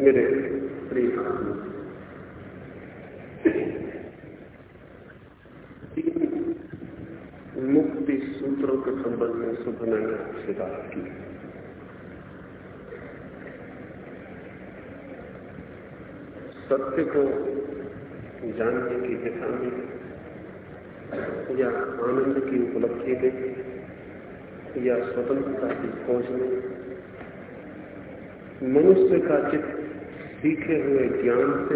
मेरे प्रिय मुक्ति सूत्रों के संबंध में सुबह मैंने आपसे बात की। सत्य को जानने की दिशा में या आनंद की उपलब्धि में या स्वतंत्रता की खोज में मनुष्य का चित्त सीखे हुए ज्ञान से,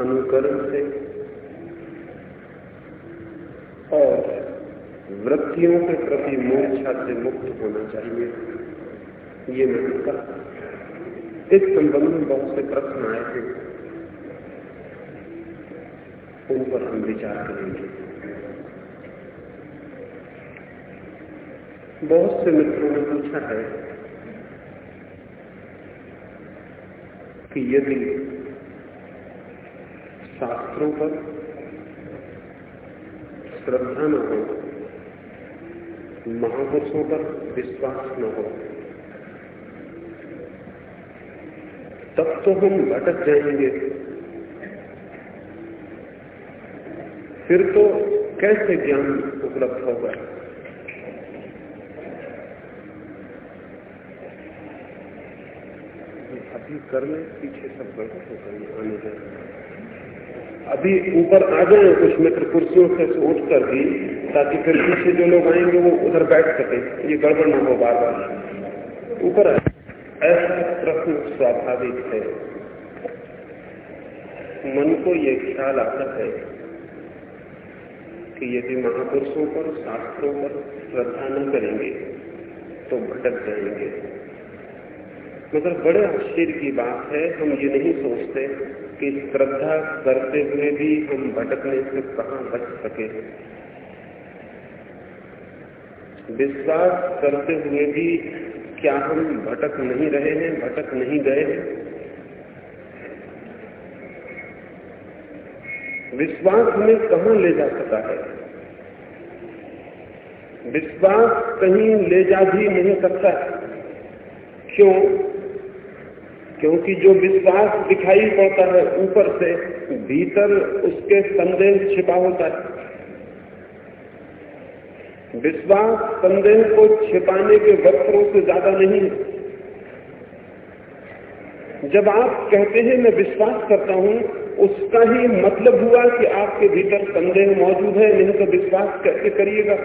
अनुकरण से और वृत्तियों के प्रति मोर्चा से मुक्त होना चाहिए। ये मैंने कहा। इस संबंध में बहुत से प्रश्न आए थे। उन पर हम विचार करेंगे। बहुत से मित्रों ने पूछा है कि यदि शास्त्रों पर श्रद्धा न हो, महापुरुषों पर विश्वास न हो, तब तो हम भटक जाएँगे। फिर तो कैसे ज्ञान उपलब्ध होगा? अभी कर ले, पीछे सब गड़बड़ होकर आने जाए। अभी ऊपर आ जाए कुछ मित्र कुर्सियों से उठ कर भी, ताकि फिर पीछे जो लोग आएँगे वो उधर बैठ सके। ये गड़बड़ ना हो बार बार ऊपर ऐसा प्रश्न स्वाभाविक है। मन को ये ख्याल आता है कि यदि महापुरुषों पर, शास्त्रों पर श्रद्धा न करेंगे तो भटक जाएँगे। मगर बड़े आश्चर्य की बात है हम ये नहीं सोचते कि श्रद्धा करते हुए भी हम भटकने से कहा बच सके। विश्वास करते हुए भी क्या हम भटक नहीं रहे हैं, भटक नहीं गए हैं? विश्वास हमें कहा ले जा सकता है? विश्वास कहीं ले जा भी नहीं सकता। क्यों? क्योंकि जो विश्वास दिखाई पड़ता है ऊपर से, भीतर उसके संदेह छिपा होता है। विश्वास संदेह को छिपाने के वस्त्रों से ज़्यादा नहीं है। जब आप कहते हैं, मैं विश्वास करता हूँ, उसका ही मतलब हुआ कि आपके भीतर संदेह मौजूद है, नहीं तो विश्वास कैसे करिएगा?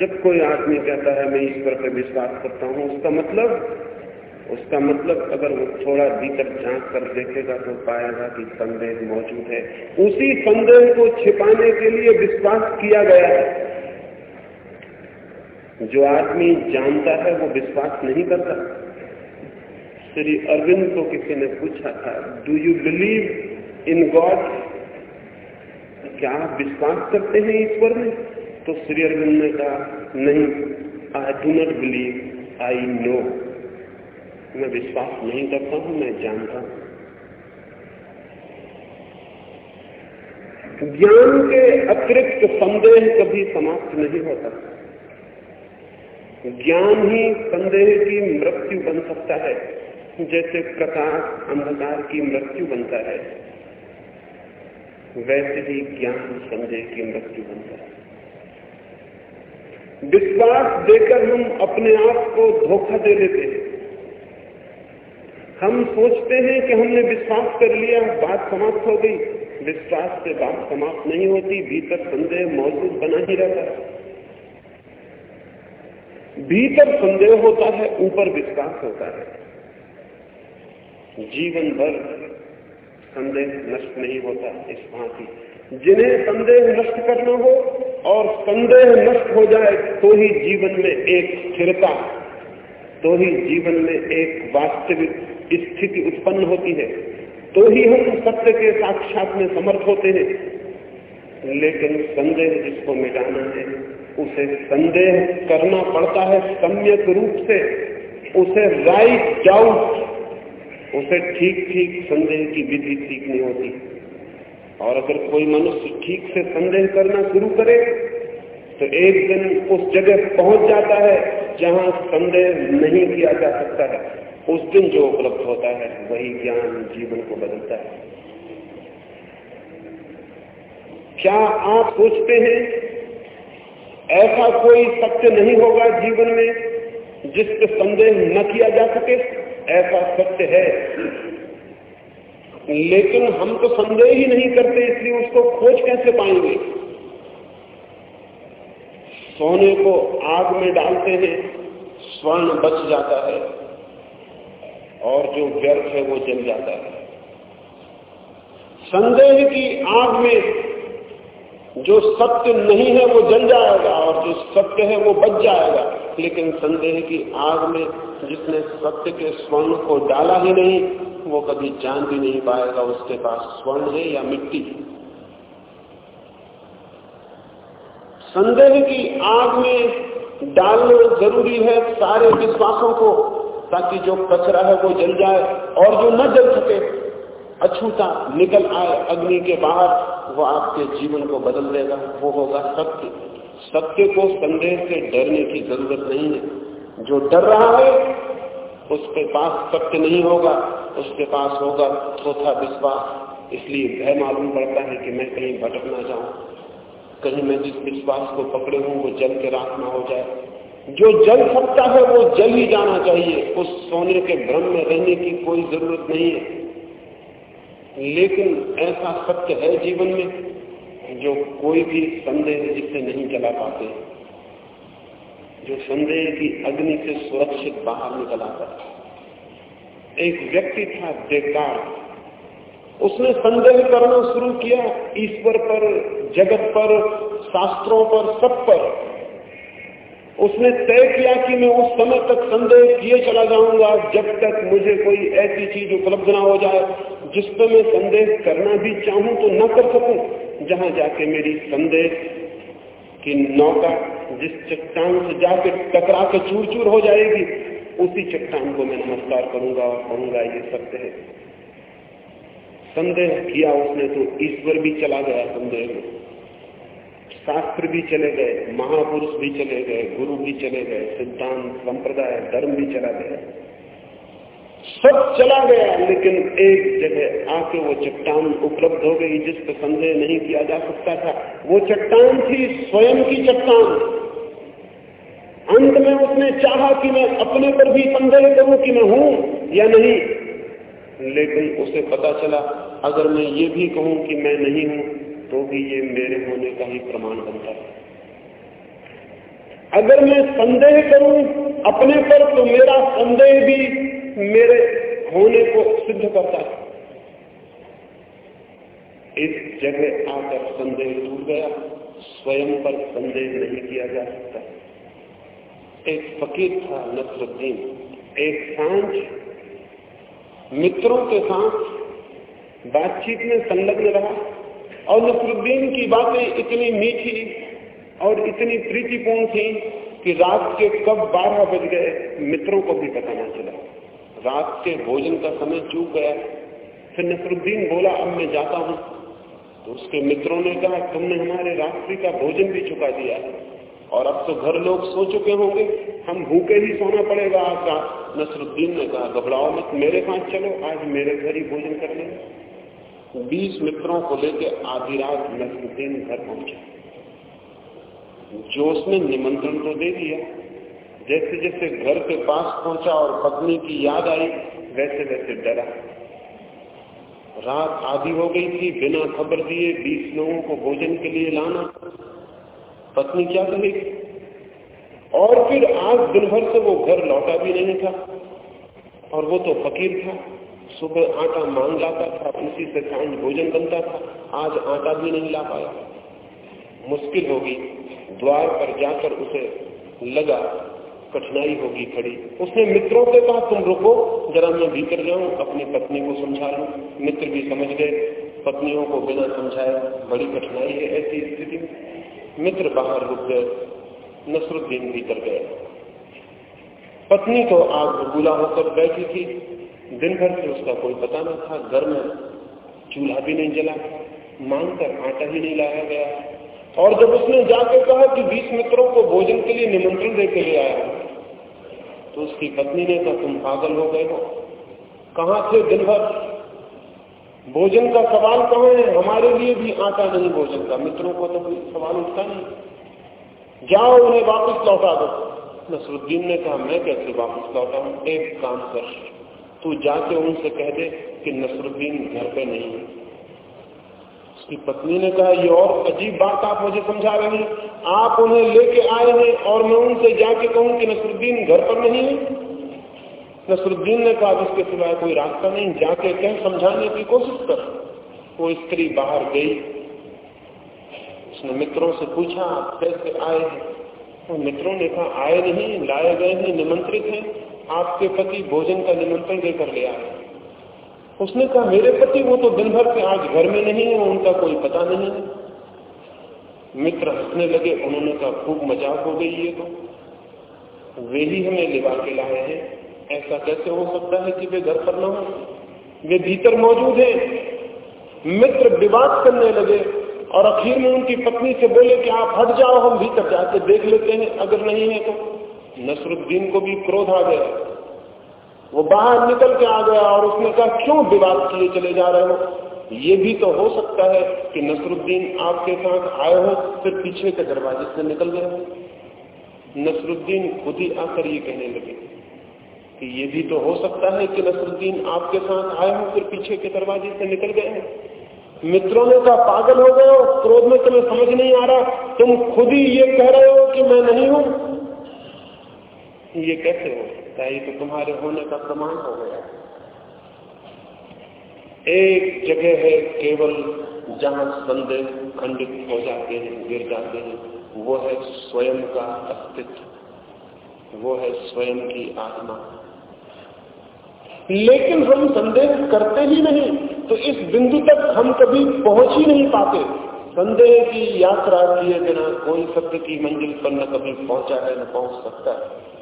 जब कोई आदमी कहता है, मैं ईश्वर पर विश्वास करता हूँ, उसका मतलब उसका मतलब अगर वो थोड़ा भीतर झाँक कर देखेगा तो पाएगा कि संदेह मौजूद है। उसी संदेह को छिपाने के लिए विश्वास किया गया है। जो आदमी जानता है, वो विश्वास नहीं करता। श्री अरविंद को किसी ने पूछा था do you believe in God क्या आप विश्वास करते हैं ईश्वर में? तो श्री अरविंद ने कहा, नहीं I do not believe I know मैं विश्वास नहीं करता हूँ, मैं जानता हूँ। ज्ञान के अतिरिक्त संदेह कभी समाप्त नहीं होता। ज्ञान ही संदेह की मृत्यु बन सकता है, जैसे प्रकाश अंधकार की मृत्यु बनता है। वैसे ही ज्ञान संदेह की मृत्यु बनता है। विश्वास देकर हम अपने आप को धोखा दे लेते हैं। हम सोचते हैं कि हमने विश्वास कर लिया, बात समाप्त हो गई। विश्वास से बात समाप्त नहीं होती, भीतर संदेह मौजूद बना ही रहता है। भीतर संदेह होता है, ऊपर विश्वास होता है। जीवन भर संदेह नष्ट नहीं होता इस भांति। जिन्हें संदेह नष्ट करना हो और संदेह नष्ट हो जाए तो ही जीवन में एक स्थिरता तो ही जीवन में एक वास्तविक स्थिति उत्पन्न होती है तो ही हम सत्य के साक्षात में समर्थ होते हैं। लेकिन संदेह जिसको मिटाना है, उसे संदेह करना पड़ता है सम्यक रूप से। उसे राइट डाउट उसे ठीक ठीक संदेह की विधि सीखनी होती। और अगर कोई मनुष्य ठीक से संदेह करना शुरू करे तो एक दिन उस जगह पहुँच जाता है जहाँ संदेह नहीं किया जा सकता है। उस दिन जो उपलब्ध होता है, वही ज्ञान जीवन को बदलता है। क्या आप सोचते हैं, ऐसा कोई सत्य नहीं होगा जीवन में जिस पर संदेह न किया जा सके? ऐसा सत्य है। लेकिन हम तो संदेह ही नहीं करते, इसलिए उसको खोज कैसे पाएँगे? सोने को आग में डालते हैं, स्वर्ण बच जाता है। और जो व्यर्थ है वो जल जाता है। संदेह की आग में जो सत्य नहीं है वो जल जाएगा और जो सत्य है वो बच जाएगा। लेकिन संदेह की आग में जिसने सत्य के स्वर्ण को डाला ही नहीं, वो कभी जान भी नहीं पाएगा उसके पास स्वर्ण है या मिट्टी। संदेह की आग में डालना ज़रूरी है सारे विश्वासों को। ताकि जो कचरा है वो जल जाए और जो न जल सके, अछूता निकल आए अग्नि के बाहर, वो आपके जीवन को बदल देगा, वो होगा सत्य। सत्य को संदेह से डरने की ज़रूरत नहीं है। जो डर रहा है, उसके पास सत्य नहीं होगा, उसके पास होगा चौथा विश्वास। इसलिए भय मालूम पड़ता है कि मैं कहीं भटक ना जाऊँ कहीं मैं जिस विश्वास को पकड़े हूँ, वो जल के रात ना हो जाए। जो जल सकता है वो जल ही जाना चाहिए। उस सोने के भ्रम में रहने की कोई ज़रूरत नहीं है। लेकिन ऐसा सत्य है जीवन में जो कोई भी संदेह जिसे नहीं चला पाते। जो संदेह की अग्नि से सुरक्षित बाहर निकल आता एक व्यक्ति था बेकार उसने संदेह करना शुरू किया ईश्वर पर, जगत पर, शास्त्रों पर, सब पर। उसने तय किया कि मैं उस समय तक संदेह किए चला जाऊँगा, जब तक मुझे कोई ऐसी चीज़ उपलब्ध ना हो जाए, जिस पर मैं संदेह करना भी चाहूँ तो न कर सकूँ, जहाँ जाके मेरी संदेह की नौका जिस चट्टान से जाके टकरा के चूर चूर हो जाएगी, उसी चट्टान को मैं नमस्कार करूँगा और कहूँगा, ये सत्य है। संदेह किया उसने तो ईश्वर भी चला गया संदेह में। शास्त्र भी चले गए, महापुरुष भी चले गए, गुरु भी चले गए, सिद्धांत, संप्रदाय, धर्म भी चला गया। सब चला गया, लेकिन एक जगह आके वो चट्टान उपलब्ध हो गई, जिस पर संदेह नहीं किया जा सकता था। वो चट्टान थी स्वयं की चट्टान। अंत में उसने चाहा कि मैं अपने पर भी संदेह करूँ कि मैं हूँ या नहीं। लेकिन उसे पता चला, अगर मैं ये भी कहूँ कि मैं नहीं हूँ तो भी ये मेरे होने का ही प्रमाण बनता है। अगर मैं संदेह करूँ अपने पर तो मेरा संदेह भी मेरे होने को सिद्ध करता है। इस जगह आकर संदेह टूट गया, स्वयं पर संदेह नहीं किया जा सकता। एक फकीर था नसरुद्दीन। एक साँझ, मित्रों के साथ बातचीत में संलग्न रहा। और नसरुद्दीन की बातें इतनी मीठी और इतनी प्रीतिपूर्ण थी कि रात के कब बारह बज गए, मित्रों को भी पता न चला। रात के भोजन का समय चूक गया। फिर नसरुद्दीन बोला, अब मैं जाता हूँ। तो उसके मित्रों ने कहा, तुमने हमारे रात्रि का भोजन भी चुका दिया और अब तो घर लोग सो चुके होंगे। हम भूखे ही सोना पड़ेगा आपका नसरुद्दीन ने कहा, घबराओ मत, मेरे साथ चलो। आज मेरे घर ही भोजन कर लेंगे। बीस मित्रों को लेकर आधी रात नसरुद्दीन घर पहुँचे। जो उसने निमंत्रण तो दे दिया। जैसे जैसे घर के पास पहुँचा और पत्नी की याद आई वैसे वैसे डरा। रात आधी हो गई थी, बिना खबर दिए बीस लोगों को भोजन के लिए लाना। पत्नी क्या कहेगी और फिर आज दिन भर से वो घर लौटा भी नहीं था। और वो तो फकीर था। सुबह आटा मांग लाता था, उसी से साँझ भोजन बनता था। आज आटा भी नहीं ला पाया। मुश्किल होगी। द्वार पर जाकर उसे लगा, कठिनाई होगी खड़ी। उसने मित्रों के पास, तुम रुको, जरा मैं भीतर जाऊँ, अपनी पत्नी को समझा लू। मित्र भी समझ गए। पत्नियों को बिना समझाए बड़ी कठिनाई है ऐसी स्थिति। मित्र बाहर रुक गए। नसरुद्दीन भीतर गए। पत्नी तो आग बुला होकर बैठी थी। दिन भर से उसका कोई पता न था, घर में चूल्हा भी नहीं जला मांग कर आटा ही नहीं लाया गया। और जब उसने जाकर कहा कि बीस मित्रों को भोजन के लिए निमंत्रण दे के लिए आया तो उसकी पत्नी ने कहा, तुम पागल हो गए हो। कहा थे दिन भर भोजन का सवाल कहाँ है? हमारे लिए भी आटा नहीं भोजन का। मित्रों को तो कोई सवाल उठता नहीं। जाओ, उन्हें वापस लौटा दो। नसरुद्दीन ने कहा, मैं कैसे वापस लौटाऊं एक काम कर। तू जाके उनसे कह दे कि नसरुद्दीन घर पे नहीं है। उसकी पत्नी ने कहा, ये और अजीब बात आप मुझे समझा रहे हैं। आप उन्हें लेके आए हैं और मैं उनसे जाके कहूँ कि नसरुद्दीन घर पर नहीं है? नसरुद्दीन ने कहा इसके सिवाय कोई रास्ता नहीं, जाके कह समझाने की कोशिश कर। वो स्त्री बाहर गई। उसने मित्रों से पूछा कैसे आए हैं? तो मित्रों ने कहा, आए नहीं, लाए गए हैं, निमंत्रित हैं। आपके पति भोजन का निमंत्रण देकर ले आए। उसने कहा, मेरे पति वो तो दिन भर से आज घर में नहीं है, उनका कोई पता नहीं मित्र हंसने लगे, उन्होंने कहा, खूब मज़ाक हो गई ये तो। वे ही हमें लिवा के लाए हैं। ऐसा कैसे हो सकता है कि वे घर पर न हो? वे भीतर मौजूद हैं। मित्र विवाद करने लगे और आखिर में उनकी पत्नी से बोले कि, आप हट जाओ, हम भीतर जाके देख लेते हैं, अगर नहीं है तो। नसरुद्दीन को भी क्रोध आ गया। वो बाहर निकल के आ गया और उसने कहा, क्यों विवाद किए चले जा रहे हो? ये भी तो हो सकता है कि नसरुद्दीन आपके साथ आए हो, फिर पीछे के दरवाजे से निकल गए हो। नसरुद्दीन खुद ही आकर ये कहने लगे कि ये भी तो हो सकता है कि नसरुद्दीन आपके साथ आए हो, फिर पीछे के दरवाजे से निकल गए हैं। मित्रों ने कहा, पागल हो गए हो, क्रोध में तुम्हें समझ नहीं आ रहा। तुम खुद ही ये कह रहे हो कि मैं नहीं हूँ। ये कैसे हो सकता है? ये तो तुम्हारे होने का प्रमाण हो गया। एक जगह है, केवल जहाँ संदेह खंडित हो जाते हैं, गिर जाते हैं। वो है स्वयं का अस्तित्व। वो है स्वयं की आत्मा। लेकिन हम संदेह करते ही नहीं तो इस बिंदु तक हम कभी पहुँच ही नहीं पाते। संदेह की यात्रा किए बिना कोई सत्य की मंजिल पर न कभी पहुँचा है, न पहुँच सकता है।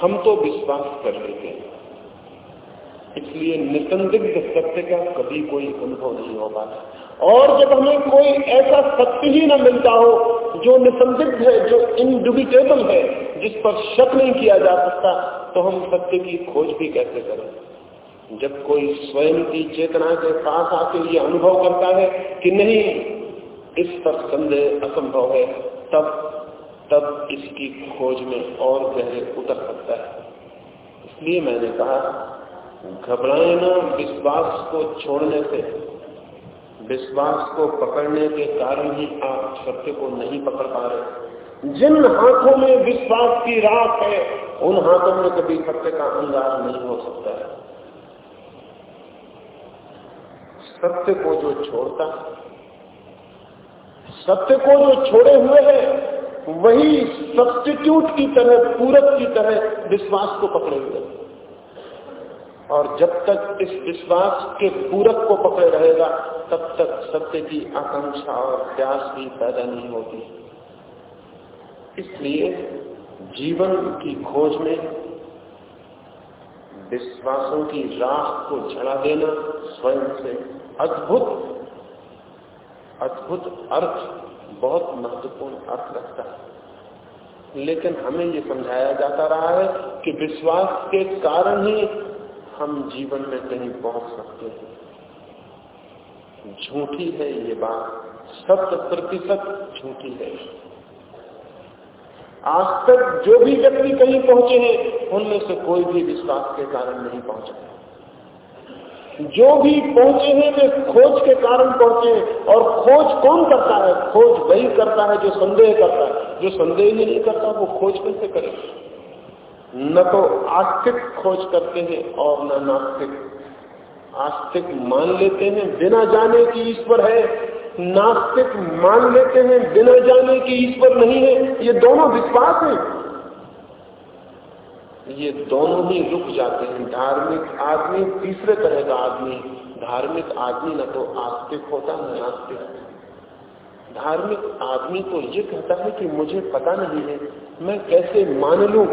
हम तो विश्वास कर लेते हैं। इसलिए निसंदिग्ध सत्य का कभी कोई अनुभव नहीं हो पाता। और जब हमें कोई ऐसा सत्य ही न मिलता हो, जो निसंदिग्ध है, जो इनडुबिटेबल है, जिस पर शक नहीं किया जा सकता तो हम सत्य की खोज भी कैसे करें? जब कोई स्वयं की चेतना के पास आके ये अनुभव करता है कि नहीं, इस पर संदेह असंभव है, तब तब इसकी खोज में और गहरे उतर सकता है। इसलिए मैंने कहा, घबराए ना विश्वास को छोड़ने से। विश्वास को पकड़ने के कारण ही आप सत्य को नहीं पकड़ पा रहे जिन हाथों में विश्वास की राख है, उन हाथों में कभी सत्य का अंदाज नहीं हो सकता है। सत्य को जो छोड़ता, सत्य को जो छोड़े हुए है वही सब्सटीट्यूट की तरह, पूरक की तरह विश्वास को पकड़े हुए और जब तक इस विश्वास के पूरक को पकड़े रहेगा, तब तक सत्य की आकांक्षा और प्यास भी पैदा नहीं होती। इसलिए जीवन की खोज में विश्वासों की राह को झड़ा देना स्वयं से अद्भुत अद्भुत अर्थ बहुत महत्वपूर्ण अर्थ रखता है। लेकिन हमें ये समझाया जाता रहा है कि विश्वास के कारण ही हम जीवन में कहीं पहुँच सकते हैं। झूठी है ये बात, शत प्रतिशत झूठी है। आज तक जो भी व्यक्ति कहीं पहुँचे हैं, उनमें से कोई भी विश्वास के कारण नहीं पहुँचा जो भी पहुँचे हैं, वे खोज के कारण पहुँचे और खोज कौन करता है? खोज वही करता है जो संदेह करता है। जो संदेह ही नहीं करता, वो खोज कैसे करे। न तो आस्तिक खोज करते हैं और न नास्तिक। आस्तिक मान लेते हैं बिना जाने की ईश्वर है। नास्तिक मान लेते हैं बिना जाने कि ईश्वर नहीं है। ये दोनों विश्वास हैं। ये दोनों ही रुक जाते हैं। धार्मिक आदमी तीसरे तरह का आदमी, धार्मिक आदमी न तो आस्तिक होता न नास्तिक धार्मिक आदमी तो ये कहता है कि मुझे पता नहीं है, मैं कैसे मान लू?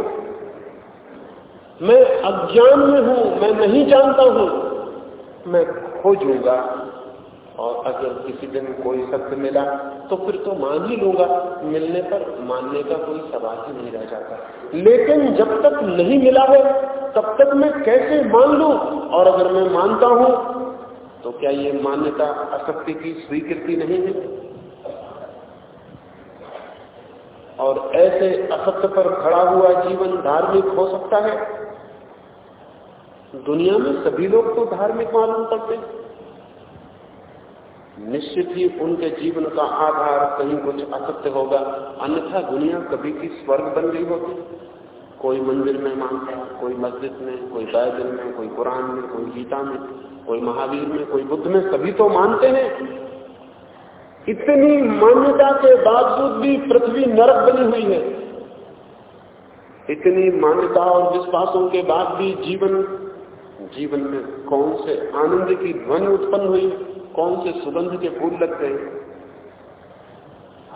मैं अज्ञान में हूँ, मैं नहीं जानता हूँ। मैं खोजूँगा और अगर किसी दिन कोई सत्य मिला तो फिर तो मान ही लूँगा। मिलने पर मानने का कोई सवाल ही नहीं रह जाता। लेकिन जब तक नहीं मिला है तब तक मैं कैसे मान लू? और अगर मैं मानता हूँ तो क्या ये मान्यता असत्य की स्वीकृति नहीं है? और ऐसे असत्य पर खड़ा हुआ जीवन धार्मिक हो सकता है? दुनिया में सभी लोग तो धार्मिक मालूम पड़ते निश्चित ही उनके जीवन का आधार कहीं कुछ असत्य होगा, अन्यथा दुनिया कभी की स्वर्ग बन गई होती कोई मंदिर में मानता कोई मस्जिद में, कोई बाइबल में, कोई कुरान में, कोई गीता में, कोई महावीर में, कोई बुद्ध में, सभी तो मानते हैं। इतनी मान्यता के बावजूद भी पृथ्वी नरक बनी हुई है। इतनी मान्यता और विश्वासों के बाद भी जीवन जीवन में कौन से आनंद की ध्वनि उत्पन्न हुई? कौन से सुगंध के फूल लगते हैं?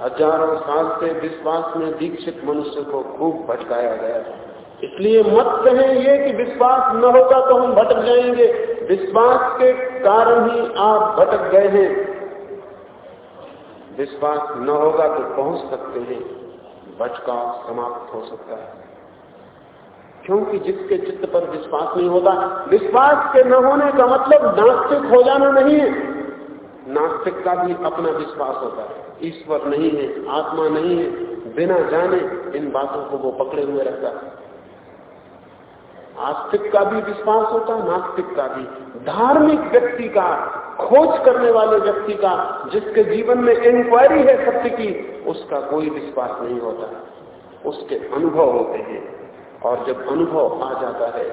हज़ारों साल से विश्वास में दीक्षित मनुष्य को खूब भटकाया गया था। इसलिए मत कहें ये कि विश्वास न होगा तो हम भटक जाएँगे। विश्वास के कारण ही आप भटक गए हैं। विश्वास न होगा तो पहुँच सकते हैं। भटकाव समाप्त हो सकता है। क्योंकि जिसके चित्त पर विश्वास नहीं होता, विश्वास के न होने का मतलब नास्तिक हो जाना नहीं है। नास्तिक का भी अपना विश्वास होता है। ईश्वर नहीं है, आत्मा नहीं है, बिना जाने इन बातों को वो पकड़े हुए रहता है। आस्तिक का भी विश्वास होता है नास्तिक का भी। धार्मिक व्यक्ति का, खोज करने वाले व्यक्ति का, जिसके जीवन में इंक्वायरी है सत्य की, उसका कोई विश्वास नहीं होता। उसके अनुभव होते हैं। और जब अनुभव आ जाता है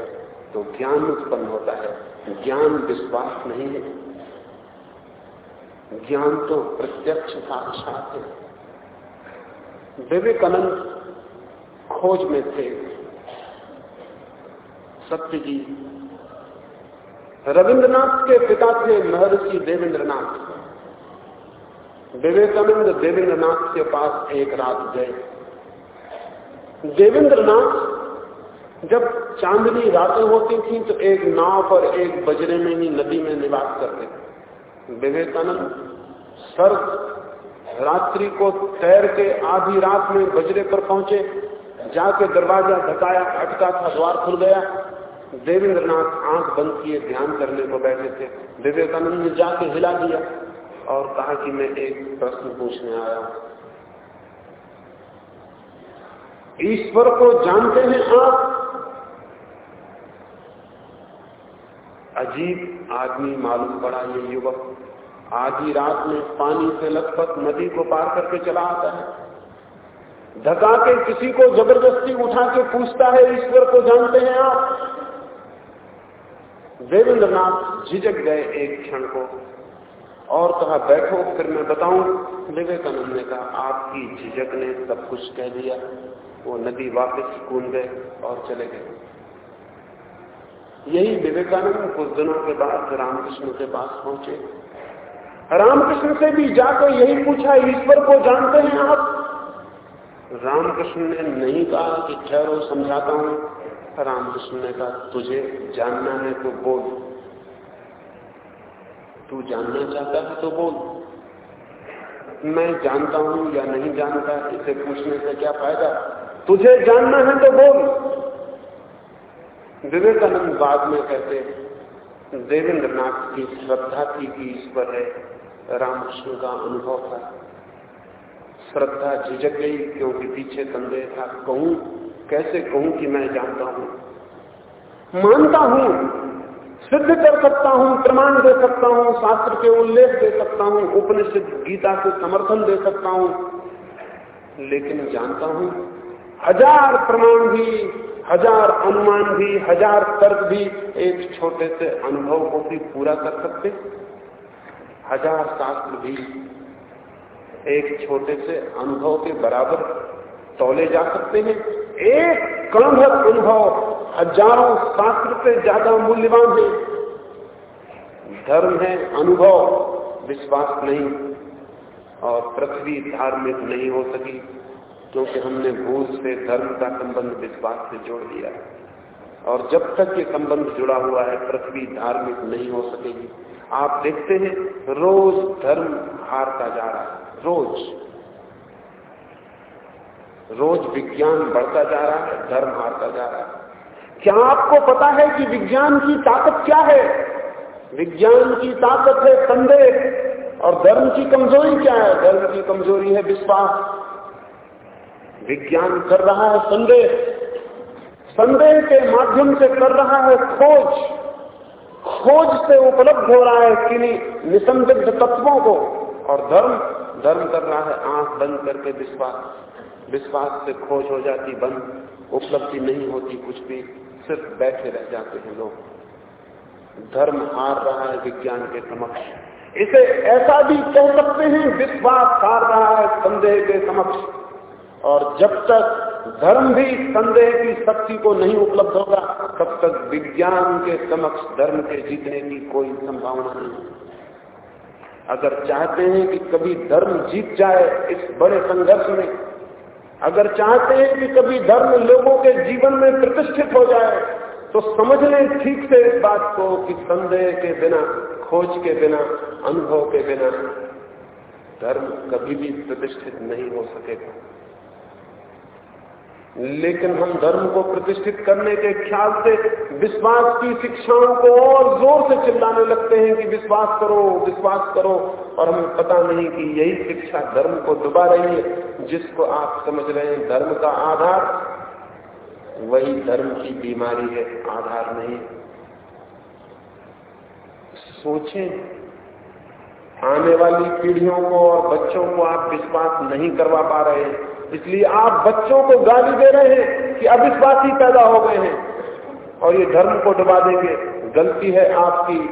तो ज्ञान उत्पन्न होता है। ज्ञान विश्वास नहीं है। ज्ञान तो प्रत्यक्ष साक्षात है। विवेकानंद खोज में थे। सत्य जी रविंद्रनाथ के पिता थे महर्षि देवेंद्रनाथ। विवेकानंद देवेंद्रनाथ के पास एक रात गए। देवेंद्रनाथ जब चांदनी रातें होती थी तो एक नाव पर एक बजरे में ही नदी में निवास करते थे। विवेकानंद सर्द रात्रि को तैर के आधी रात में बजरे पर पहुँचे, जाके दरवाज़ा धकाया अटका था, द्वार खुल गया। देवेंद्रनाथ आँख बंद किए ध्यान करने को बैठे थे। विवेकानंद ने जाके हिला दिया और कहा कि मैं एक प्रश्न पूछने आया ईश्वर को जानते हैं आप? अजीब आदमी मालूम पड़ा ये युवक। आधी रात में पानी से लथपथ नदी को पार करके चला आता है। धका के किसी को ज़बरदस्ती उठा के पूछता है, ईश्वर को जानते हैं आप? देवेंद्रनाथ झिझक गए एक क्षण को। और कहा, बैठो, फिर मैं बताऊँ। विवेकानंद ने कहा, आपकी झिझक ने सब कुछ कह दिया। वो नदी वापस कूद गए और चले गए। यही विवेकानंद कुछ दिनों के बाद रामकृष्ण के पास पहुँचे। रामकृष्ण से भी जाकर यही पूछा, ईश्वर को जानते हैं आप? रामकृष्ण ने नहीं कहा कि ठहरो, समझाता हूँ। रामकृष्ण ने कहा, तुझे जानना है तो बोल। तू जानना चाहता है तो बोल। मैं जानता हूँ या नहीं जानता, इसे पूछने से क्या फ़ायदा? तुझे जानना है तो बोल। विवेकानंद बाद में कहते देवेंद्रनाथ की श्रद्धा थी कि ईश्वर है, रामकृष्ण का अनुभव था। श्रद्धा झिझक गई, क्योंकि पीछे संदेह था, कहूँ, कैसे कहूँ कि मैं जानता हूँ? मानता हूँ, सिद्ध कर सकता हूँ, प्रमाण दे सकता हूँ, शास्त्र के उल्लेख दे सकता हूँ, उपनिषद गीता से समर्थन दे सकता हूँ, लेकिन जानता हूँ, हज़ार प्रमाण भी हज़ार अनुमान भी, हज़ार तर्क भी एक छोटे से अनुभव को भी पूरा कर सकते। हज़ार शास्त्र भी एक छोटे से अनुभव के बराबर तोले जा सकते हैं। एक कणभर अनुभव हज़ारों शास्त्र से ज़्यादा मूल्यवान है। धर्म है, अनुभव, विश्वास नहीं और पृथ्वी धार्मिक नहीं हो सकी। क्योंकि हमने भूल से धर्म का संबंध विश्वास से जोड़ दिया है। और जब तक ये संबंध जुड़ा हुआ है, पृथ्वी धार्मिक नहीं हो सकेगी। आप देखते हैं, रोज धर्म हारता जा रहा है, रोज। रोज विज्ञान बढ़ता जा रहा है, धर्म हारता जा रहा है। क्या आपको पता है कि विज्ञान की ताकत क्या है? विज्ञान की ताकत है संदेह, और धर्म की कमज़ोरी क्या है? धर्म की कमज़ोरी है विश्वास। विज्ञान कर रहा है संदेह। संदेह के माध्यम से कर रहा है खोज। खोज से उपलब्ध हो रहा है किन्हीं निसंदिग्ध तत्वों को। और धर्म धर्म कर रहा है, आँख बंद करके विश्वास। विश्वास से खोज हो जाती, बंद। उपलब्धि नहीं होती कुछ भी, सिर्फ़ बैठे रह जाते हैं लोग। धर्म हार रहा है विज्ञान के समक्ष। इसे ऐसा भी कह सकते हैं, विश्वास हार रहा है संदेह के समक्ष। और जब तक धर्म भी संदेह की शक्ति को नहीं उपलब्ध होगा, तब तक विज्ञान के समक्ष धर्म के जीतने की कोई संभावना नहीं अगर चाहते हैं कि कभी धर्म जीत जाए इस बड़े संघर्ष में, अगर चाहते हैं कि कभी धर्म लोगों के जीवन में प्रतिष्ठित हो जाए तो समझ लें ठीक से इस बात को कि संदेह के बिना, खोज के बिना, अनुभव के बिना धर्म कभी भी प्रतिष्ठित नहीं हो सकेगा। लेकिन हम धर्म को प्रतिष्ठित करने के ख्याल से, विश्वास की शिक्षाओं को और ज़ोर से चिल्लाने लगते हैं कि विश्वास करो विश्वास करो। और हमें पता नहीं कि यही शिक्षा धर्म को डुबा रही है, जिसको आप समझ रहे हैं धर्म का आधार। वही धर्म की बीमारी है, आधार नहीं। सोचें, आने वाली पीढ़ियों को और बच्चों को आप विश्वास नहीं करवा पा रहे हैं। इसलिए आप बच्चों को गाली दे रहे हैं कि अविश्वासी पैदा हो गए हैं। और ये धर्म को डुबा देंगे। गलती है आपकी।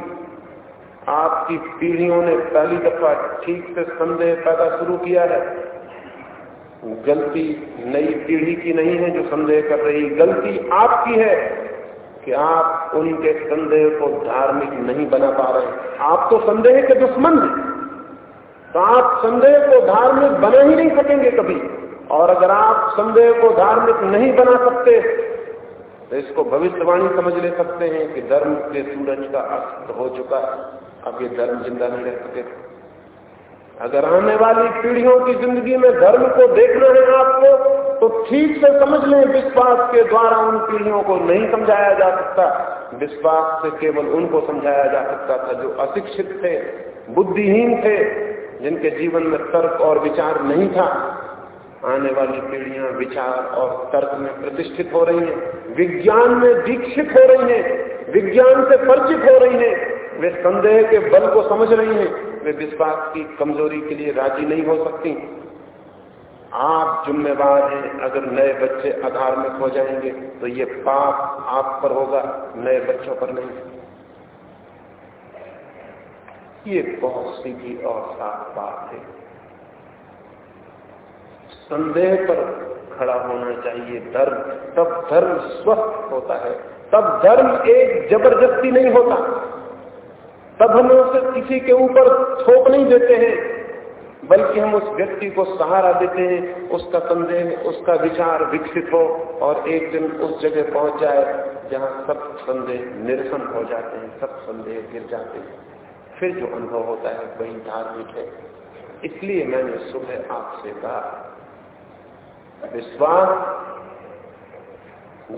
आपकी पीढ़ियों ने पहली दफ़ा ठीक से संदेह पैदा शुरू किया है। गलती नई पीढ़ी की नहीं है जो संदेह कर रही। गलती आपकी है कि आप उनके संदेह को धार्मिक नहीं बना पा रहे। आप तो संदेह के दुश्मन हैं। तो आप संदेह को धार्मिक बना ही नहीं सकेंगे कभी। और अगर आप संदेह को धार्मिक नहीं बना सकते तो इसको भविष्यवाणी समझ ले सकते हैं कि धर्म के सूरज का अस्त हो चुका है। अब ये धर्म ज़िंदा नहीं रह सके। अगर आने वाली पीढ़ियों की ज़िंदगी में धर्म को देखना है आपको तो ठीक से समझ लें, विश्वास के द्वारा उन पीढ़ियों को नहीं समझाया जा सकता। विश्वास से केवल उनको समझाया जा सकता था जो अशिक्षित थे, बुद्धिहीन थे, जिनके जीवन में तर्क और विचार नहीं था। आने वाली पीढ़ियाँ विचार और तर्क में प्रतिष्ठित हो रही हैं, विज्ञान में दीक्षित हो रही हैं, विज्ञान से परिचित हो रही हैं, वे संदेह के बल को समझ रही हैं, वे विश्वास की कमज़ोरी के लिए राज़ी नहीं हो सकती। आप जिम्मेवार हैं, अगर नए बच्चे अधार्मिक हो जाएँगे तो ये पाप आप पर होगा, नए बच्चों पर नहीं। ये बहुत सीधी और साफ़ बात है। संदेह पर खड़ा होना चाहिए धर्म। तब धर्म स्वस्थ होता है। तब धर्म एक ज़बरदस्ती नहीं होता। तब हम उसे किसी के ऊपर थोप नहीं देते हैं, बल्कि हम उस व्यक्ति को सहारा देते हैं। उसका संदेह, उसका विचार विकसित हो और एक दिन उस जगह पहुँच जाए जहाँ सब संदेह निरसन हो जाते हैं, सब संदेह गिर जाते हैं। फिर जो अनुभव होता है वही धार्मिक है। इसलिए मैंने सुबह आपसे कहा विश्वास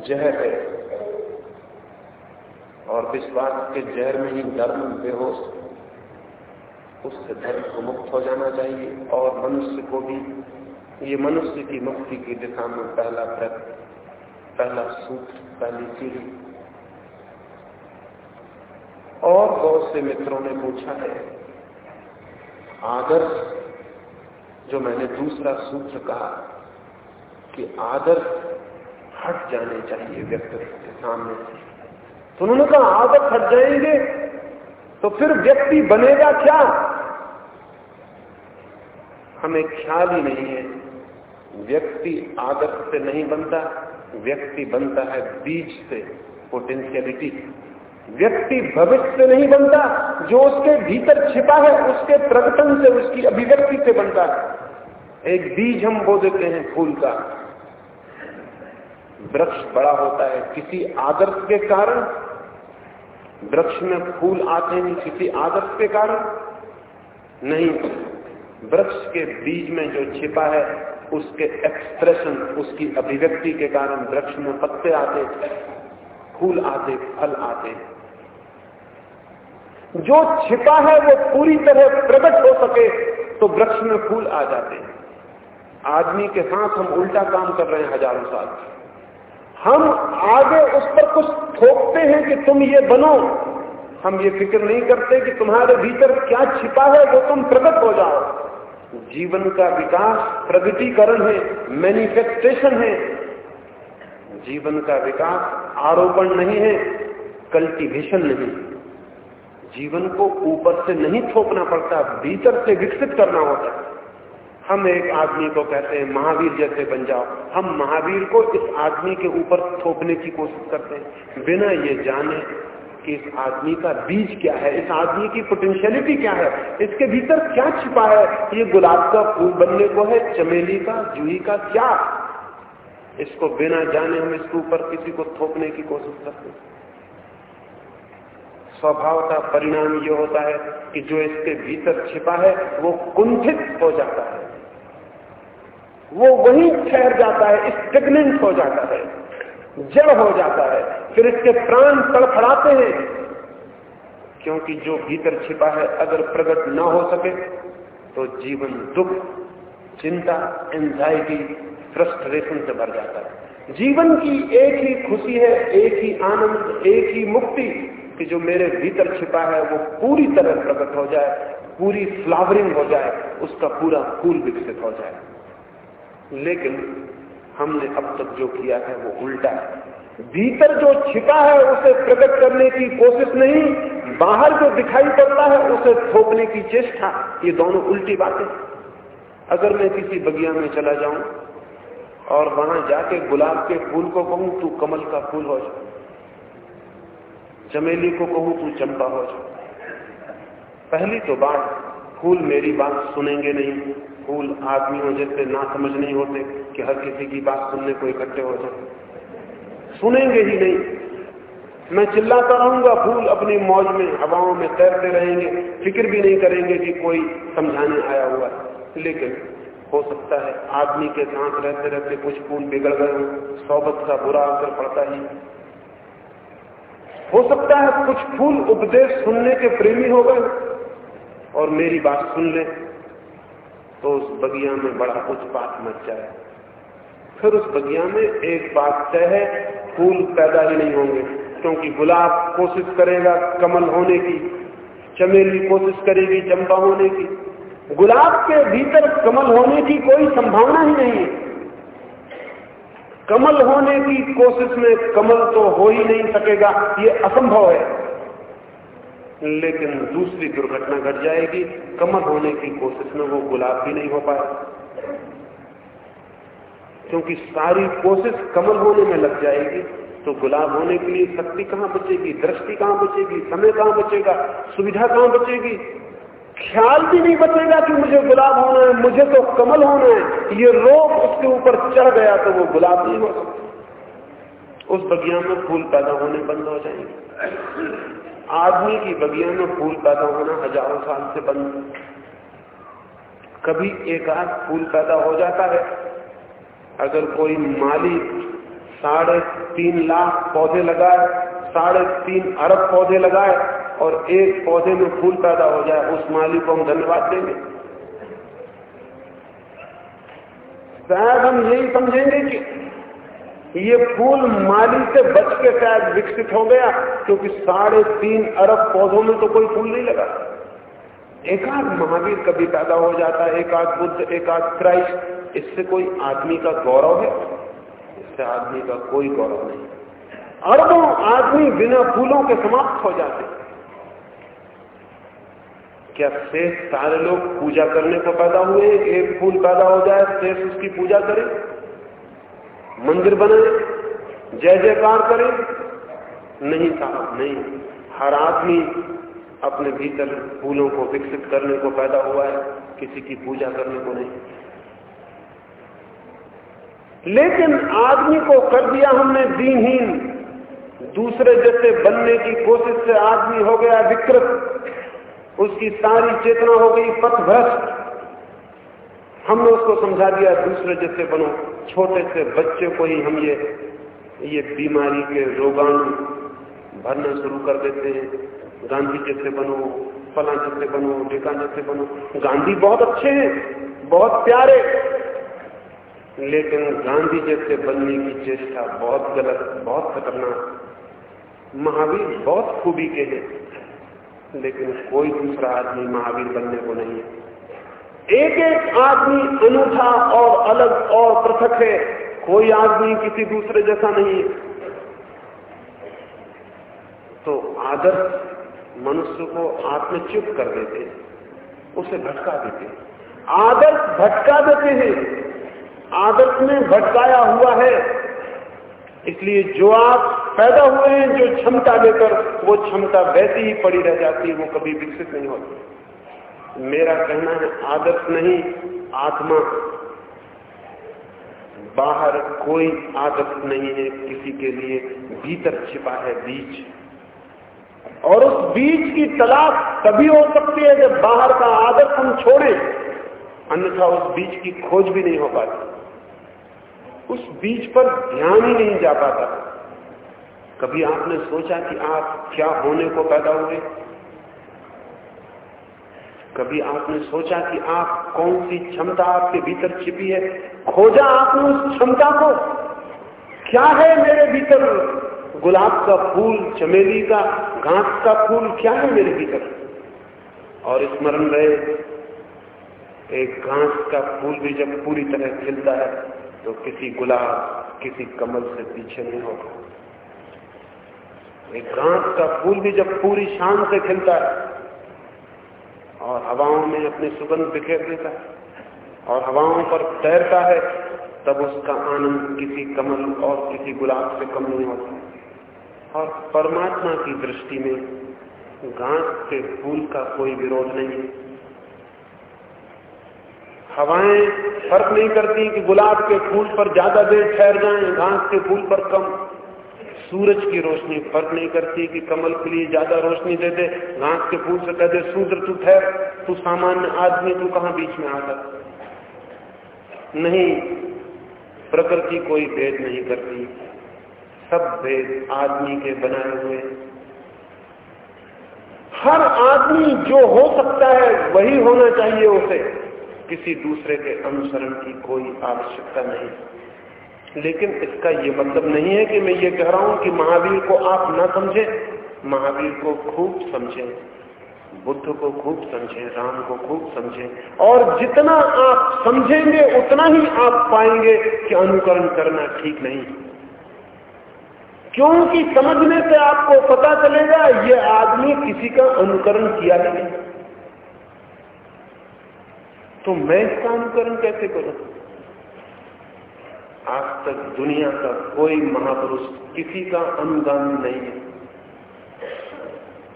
जहर है। और विश्वास के जहर में ही धर्म बेहोश उससे धर्म को मुक्त हो जाना चाहिए। और मनुष्य को भी, ये मनुष्य की मुक्ति की दिशा में पहला व्रत पहला सूत्र, पहली सीढ़ी। और बहुत से मित्रों ने पूछा है, आदर्श, जो मैंने दूसरा सूत्र कहा कि आदर्श हट जाने चाहिए व्यक्तित्व के सामने से। तो उन्होंने कहा आदर्श हट जाएँगे तो फिर व्यक्ति बनेगा क्या? हमें ख्याल ही नहीं है। व्यक्ति आदर्श से नहीं बनता, व्यक्ति बनता है बीज से पोटेंशियलिटी व्यक्ति भविष्य से नहीं बनता, जो उसके भीतर छिपा है, उसके प्रकटन से, उसकी अभिव्यक्ति से बनता है। एक बीज हम बो देते हैं फूल का। वृक्ष बड़ा होता है, किसी आदर्श के कारण वृक्ष में फूल आते हैं किसी आदर्श के कारण नहीं। वृक्ष के बीज में जो छिपा है, उसके एक्सप्रेशन उसकी अभिव्यक्ति के कारण वृक्ष में पत्ते आते, फूल आते, फल आते। जो छिपा है, वो पूरी तरह प्रकट हो सके तो वृक्ष में फूल आ जाते। हैं आदमी के साथ हम उल्टा काम कर रहे हैं हज़ारों साल। हम आगे उस पर कुछ थोपते हैं कि तुम ये बनो। हम ये फ़िक्र नहीं करते कि तुम्हारे भीतर क्या छिपा है, वो तुम प्रकट हो जाओ। जीवन का विकास प्रगतिकरण है मैनिफेस्टेशन है। जीवन का विकास आरोपण नहीं है कल्टीवेशन नहीं। जीवन को ऊपर से नहीं थोपना पड़ता, भीतर से विकसित करना होता है। हम एक आदमी को कहते हैं, महावीर जैसे बन जाओ। हम महावीर को इस आदमी के ऊपर थोपने की कोशिश करते हैं। बिना ये जाने कि इस आदमी का बीज क्या है, इस आदमी की पोटेंशियलिटी क्या है, इसके भीतर क्या छिपा है, ये गुलाब का फूल बनने को है, चमेली का, जूही का क्या? इसको बिना जाने हम इसके ऊपर किसी को थोपने की कोशिश करते हैं। स्वभाव का परिणाम ये होता है कि जो इसके भीतर छिपा है, वो कुंठित हो जाता है। वो वहीं ठहर जाता है स्टेगनेंट हो जाता है, जड़ हो जाता है, फिर इसके प्राण तड़फड़ाते हैं। क्योंकि जो भीतर छिपा है, अगर प्रकट न हो सके तो जीवन दुख, चिंता एंजाइटी फ्रस्ट्रेशन से भर जाता है। जीवन की एक ही खुशी है, एक ही आनंद, एक ही मुक्ति कि जो मेरे भीतर छिपा है, वो पूरी तरह प्रकट हो जाए, पूरी फ्लावरिंग हो जाए, उसका पूरा फूल विकसित हो जाए। लेकिन हमने अब तक जो किया है वो उल्टा है। भीतर जो छिपा है उसे प्रकट करने की कोशिश नहीं, बाहर जो दिखाई पड़ता है उसे थोपने की चेष्टा, ये दोनों उल्टी बातें अगर मैं किसी बगिया में चला जाऊँ और वहाँ जाके गुलाब के फूल को कहूँ, तू कमल का फूल हो जा। चमेली को कहूँ, तू चंपा हो जा। पहली तो बात, फूल मेरी बात सुनेंगे नहीं। फूल आदमियों जैसे ना समझ नहीं होते कि हर किसी की बात सुनने को इकट्ठे हो जाए। सुनेंगे ही नहीं। मैं चिल्लाता रहूँगा, फूल अपनी मौज में, हवाओं में तैरते रहेंगे। फ़िक्र भी नहीं करेंगे कि कोई समझाने आया हुआ लेकिन हो सकता है आदमी के साथ रहते रहते कुछ फूल बिगड़ गए हो, सोबत का बुरा असर पड़ता ही। हो सकता है कुछ फूल उपदेश सुनने के प्रेमी हो गए और मेरी बात सुन ले। तो उस बगिया में बड़ा उत्पात मच जाए। फिर उस बगिया में एक बात तय है, फूल पैदा ही नहीं होंगे, क्योंकि गुलाब कोशिश करेगा कमल होने की, चमेली कोशिश करेगी चंपा होने की। गुलाब के भीतर कमल होने की कोई संभावना ही नहीं है। कमल होने की कोशिश में कमल तो हो ही नहीं सकेगा, ये असंभव है। लेकिन दूसरी दुर्घटना घट जाएगी। कमल होने की कोशिश में वो गुलाब भी नहीं हो पाए। क्योंकि सारी कोशिश कमल होने में लग जाएगी तो गुलाब होने के लिए शक्ति कहाँ बचेगी? दृष्टि कहाँ बचेगी? समय कहाँ बचेगा? सुविधा कहाँ बचेगी? ख्याल भी नहीं बचेगा कि मुझे गुलाब होना है, मुझे तो कमल होना है। ये रोग उसके ऊपर चढ़ गया तो वो गुलाब नहीं हो सकता। उस बगिया में फूल पैदा होने बंद हो जाएँगे। आदमी की बगिया में फूल पैदा होना हज़ारों साल से बंद। कभी एक आध फूल पैदा हो जाता है। अगर कोई माली साढ़े तीन लाख पौधे लगाए, साढ़े तीन अरब पौधे लगाए और एक पौधे में फूल पैदा हो जाए, उस माली को हम धन्यवाद देंगे। शायद हम यही समझेंगे कि ये फूल माली से बच के शायद विकसित हो गया, क्योंकि साढ़े तीन अरब पौधों में तो कोई फूल नहीं लगा। एकाध महावीर कभी पैदा हो जाता है एकाध बुद्ध एकाध क्राइस्ट, इससे कोई आदमी का गौरव है? इससे आदमी का कोई गौरव नहीं। अरबों आदमी बिना फूलों के समाप्त हो जाते। क्या शेष सारे लोग पूजा करने को पैदा हुए? एक फूल पैदा हो जाए, शेष उसकी पूजा करें। मंदिर बनाए जय जयकार करें। नहीं साहब नहीं। हर आदमी अपने भीतर फूलों को विकसित करने को पैदा हुआ है, किसी की पूजा करने को नहीं। लेकिन आदमी को कर दिया हमने दीनहीन। दूसरे जैसे बनने की कोशिश से आदमी हो गया विकृत। उसकी सारी चेतना हो गई पथभ्रष्ट। हमने उसको समझा दिया, दूसरे जैसे बनो। छोटे से बच्चे को ही हम ये ये बीमारी के रोगाणु भरना शुरू कर देते हैं। गांधी जैसे बनो, फला जैसे बनो टीका जैसे बनो। गांधी बहुत अच्छे हैं, बहुत प्यारे। लेकिन गांधी जैसे बनने की चेष्टा बहुत गलत, बहुत खतरनाक। महावीर बहुत खूबी के हैं, लेकिन कोई दूसरा आदमी महावीर बनने को नहीं है। एक एक आदमी अनूठा और अलग और पृथक है। कोई आदमी किसी दूसरे जैसा नहीं। तो आदर्श मनुष्य को आत्मच्युत कर देते उसे भटका देते आदर्श भटका देते हैं। आदर्श में भटकाया हुआ है। इसलिए जो आप पैदा हुए हैं, जो क्षमता लेकर, वो क्षमता वैसी ही पड़ी रह जाती है, वो कभी विकसित नहीं होती। मेरा कहना है आदर्श नहीं, आत्मा। बाहर कोई आदत नहीं है किसी के लिए, भीतर छिपा है बीज और उस बीज की तलाश तभी हो सकती है जब बाहर का आदत हम छोड़ें। अन्यथा उस बीज की खोज भी नहीं हो पाती। उस बीज पर ध्यान ही नहीं जा पाता। कभी आपने सोचा कि आप क्या होने को पैदा हुए? कभी आपने सोचा कि आप कौन सी क्षमता आपके भीतर छिपी है? खोजा आपने उस क्षमता को। क्या है मेरे भीतर? गुलाब का फूल, चमेली का, घास का फूल, क्या है मेरे भीतर? और स्मरण रहे, एक घास का फूल भी जब पूरी तरह खिलता है तो किसी गुलाब, किसी कमल से पीछे नहीं होगा एक घास का फूल भी जब पूरी शान से खिलता है और हवाओं में अपनी सुगंध बिखेर देता है। और हवाओं पर तैरता है, तब उसका आनंद किसी कमल और किसी गुलाब से कम नहीं होता। और परमात्मा की दृष्टि में घास के फूल का कोई विरोध नहीं है। हवाएँ फ़र्क नहीं करती कि गुलाब के फूल पर ज़्यादा देर ठहर जाएँ, घास के फूल पर कम। सूरज की रोशनी फ़र्क नहीं करती कि कमल के लिए ज़्यादा रोशनी दे दे घास के फूल से कह दे सूद्र तू ठहर, तू सामान्य आदमी, तू कहा बीच में आता नहीं, प्रकृति कोई भेद नहीं करती। सब भेद आदमी के बनाए हुए हर आदमी जो हो सकता है, वही होना चाहिए उसे। किसी दूसरे के अनुसरण की कोई आवश्यकता नहीं। लेकिन इसका ये मतलब नहीं है कि मैं ये कह रहा हूँ कि महावीर को आप ना समझें। महावीर को खूब समझें। बुद्ध को खूब समझें। राम को खूब समझें। और जितना आप समझेंगे, उतना ही आप पाएँगे कि अनुकरण करना ठीक नहीं। क्योंकि समझने से आपको पता चलेगा, ये आदमी किसी का अनुकरण किया नहीं। तो मैं इसका अनुकरण कैसे करूँ? आज तक दुनिया का कोई महापुरुष किसी का अनुगामी नहीं है।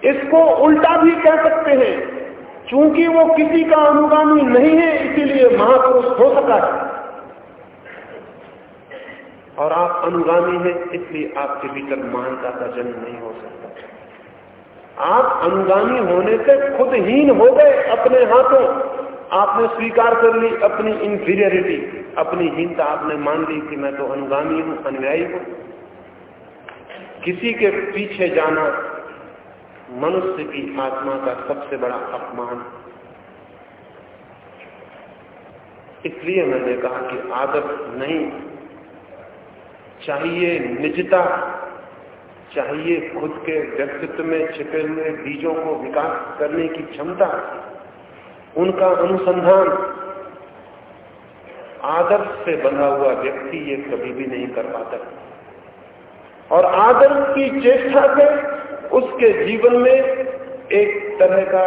इसको उल्टा भी कह सकते हैं क्योंकि वो किसी का अनुगामी नहीं है, इसीलिए महापुरुष हो सका है। और आप अनुगामी हैं, इसलिए आपके भीतर मानता का जन्म नहीं हो सकता। आप अनुगामी होने से खुद हीन हो गए अपने हाथों। आपने स्वीकार कर ली अपनी इंफीरियरिटी अपनी हीनता आपने मान ली कि मैं तो अनुगामी हूँ, अनुयायी हूँ। किसी के पीछे जाना मनुष्य की आत्मा का सबसे बड़ा अपमान। इसलिए मैंने कहा कि आदत नहीं। चाहिए निजता, चाहिए खुद के व्यक्तित्व में छिपे हुए बीजों को विकास करने की क्षमता। उनका अनुसंधान आदर्श से बना हुआ व्यक्ति ये कभी भी नहीं कर पाता। और आदर्श की चेष्टा से उसके जीवन में एक तरह का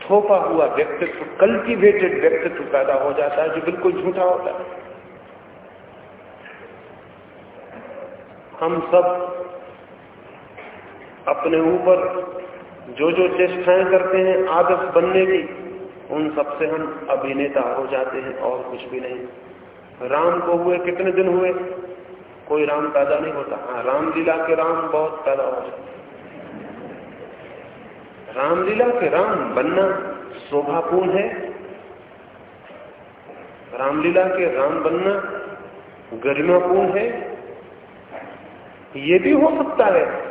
थोपा हुआ व्यक्तित्व, कल्टिवेटेड व्यक्तित्व पैदा हो जाता है जो बिल्कुल झूठा होता है। हम सब अपने ऊपर जो जो चेष्टाएँ करते हैं आदर्श बनने की उन सबसे हम अभिनेता हो जाते हैं और कुछ भी नहीं। राम को हुए कितने दिन हुए? कोई राम पैदा नहीं होता। हाँ रामलीला के राम बहुत पैदा हो जाते रामलीला के राम बनना शोभापूर्ण है। रामलीला के राम बनना गरिमापूर्ण है। ये भी हो सकता है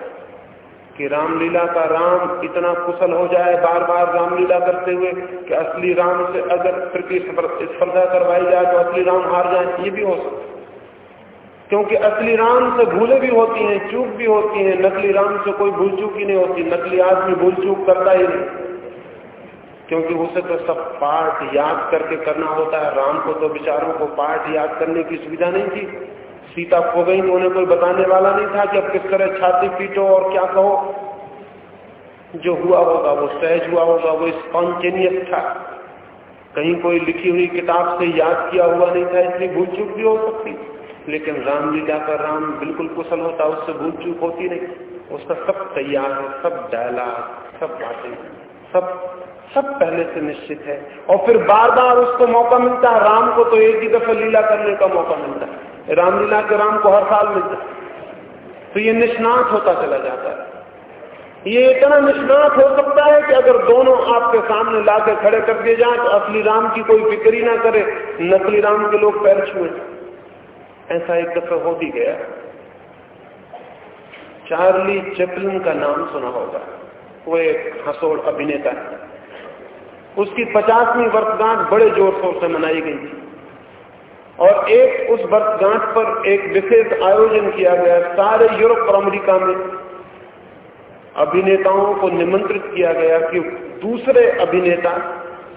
कि रामलीला का राम इतना कुशल हो जाए बार बार रामलीला करते हुए कि असली राम से अगर स्पर्धा करवाई जाए तो असली राम हार जाए, ये भी हो सकता है। क्योंकि असली राम से भूले भी होती हैं, चूक भी होती हैं, नकली राम से कोई भूल चूक ही नहीं होती, नकली आदमी भूल चूक करता ही नहीं। क्योंकि उसे तो सब पाठ याद करके करना होता है, राम को तो विचारों को पाठ याद करने की सुविधा नहीं थी। सीता खो गई तो उन्हें कोई बताने वाला नहीं था कि अब किस तरह छाती पीटो और क्या कहो। जो हुआ होगा, वो सहज हुआ होगा, वो स्पॉन्टेनियस था। कहीं कोई लिखी हुई किताब से याद किया हुआ नहीं था, इसलिए भूल चूक भी हो सकती। लेकिन रामलीला का राम बिल्कुल कुशल होता, उससे भूल चूक होती नहीं। उसका सब तैयार है, सब डायलॉग, सब बातें, सब सब पहले से निश्चित है। और फिर बार बार उसको मौका मिलता है, राम को तो एक ही दफ़ा लीला करने का मौका मिलता है। रामलीला के राम को हर साल मिलता तो ये निष्णात होता चला जाता है। ये इतना निष्णात हो सकता है कि अगर दोनों आपके सामने लाके खड़े कर दिए जाए तो असली राम की कोई फ़िक्र ना करे, नकली राम के लोग पैर छुए। ऐसा एक दफ़ा हो भी गया। चार्ली चैपलिन का नाम सुना होगा। वो एक हसोड़ अभिनेता है। उसकी पचासवीं वर्षगांठ बड़े ज़ोर शोर से मनाई गई थी। और एक उस वर्षगांठ पर एक विशेष आयोजन किया गया सारे यूरोप और अमेरिका में। अभिनेताओं को निमंत्रित किया गया कि दूसरे अभिनेता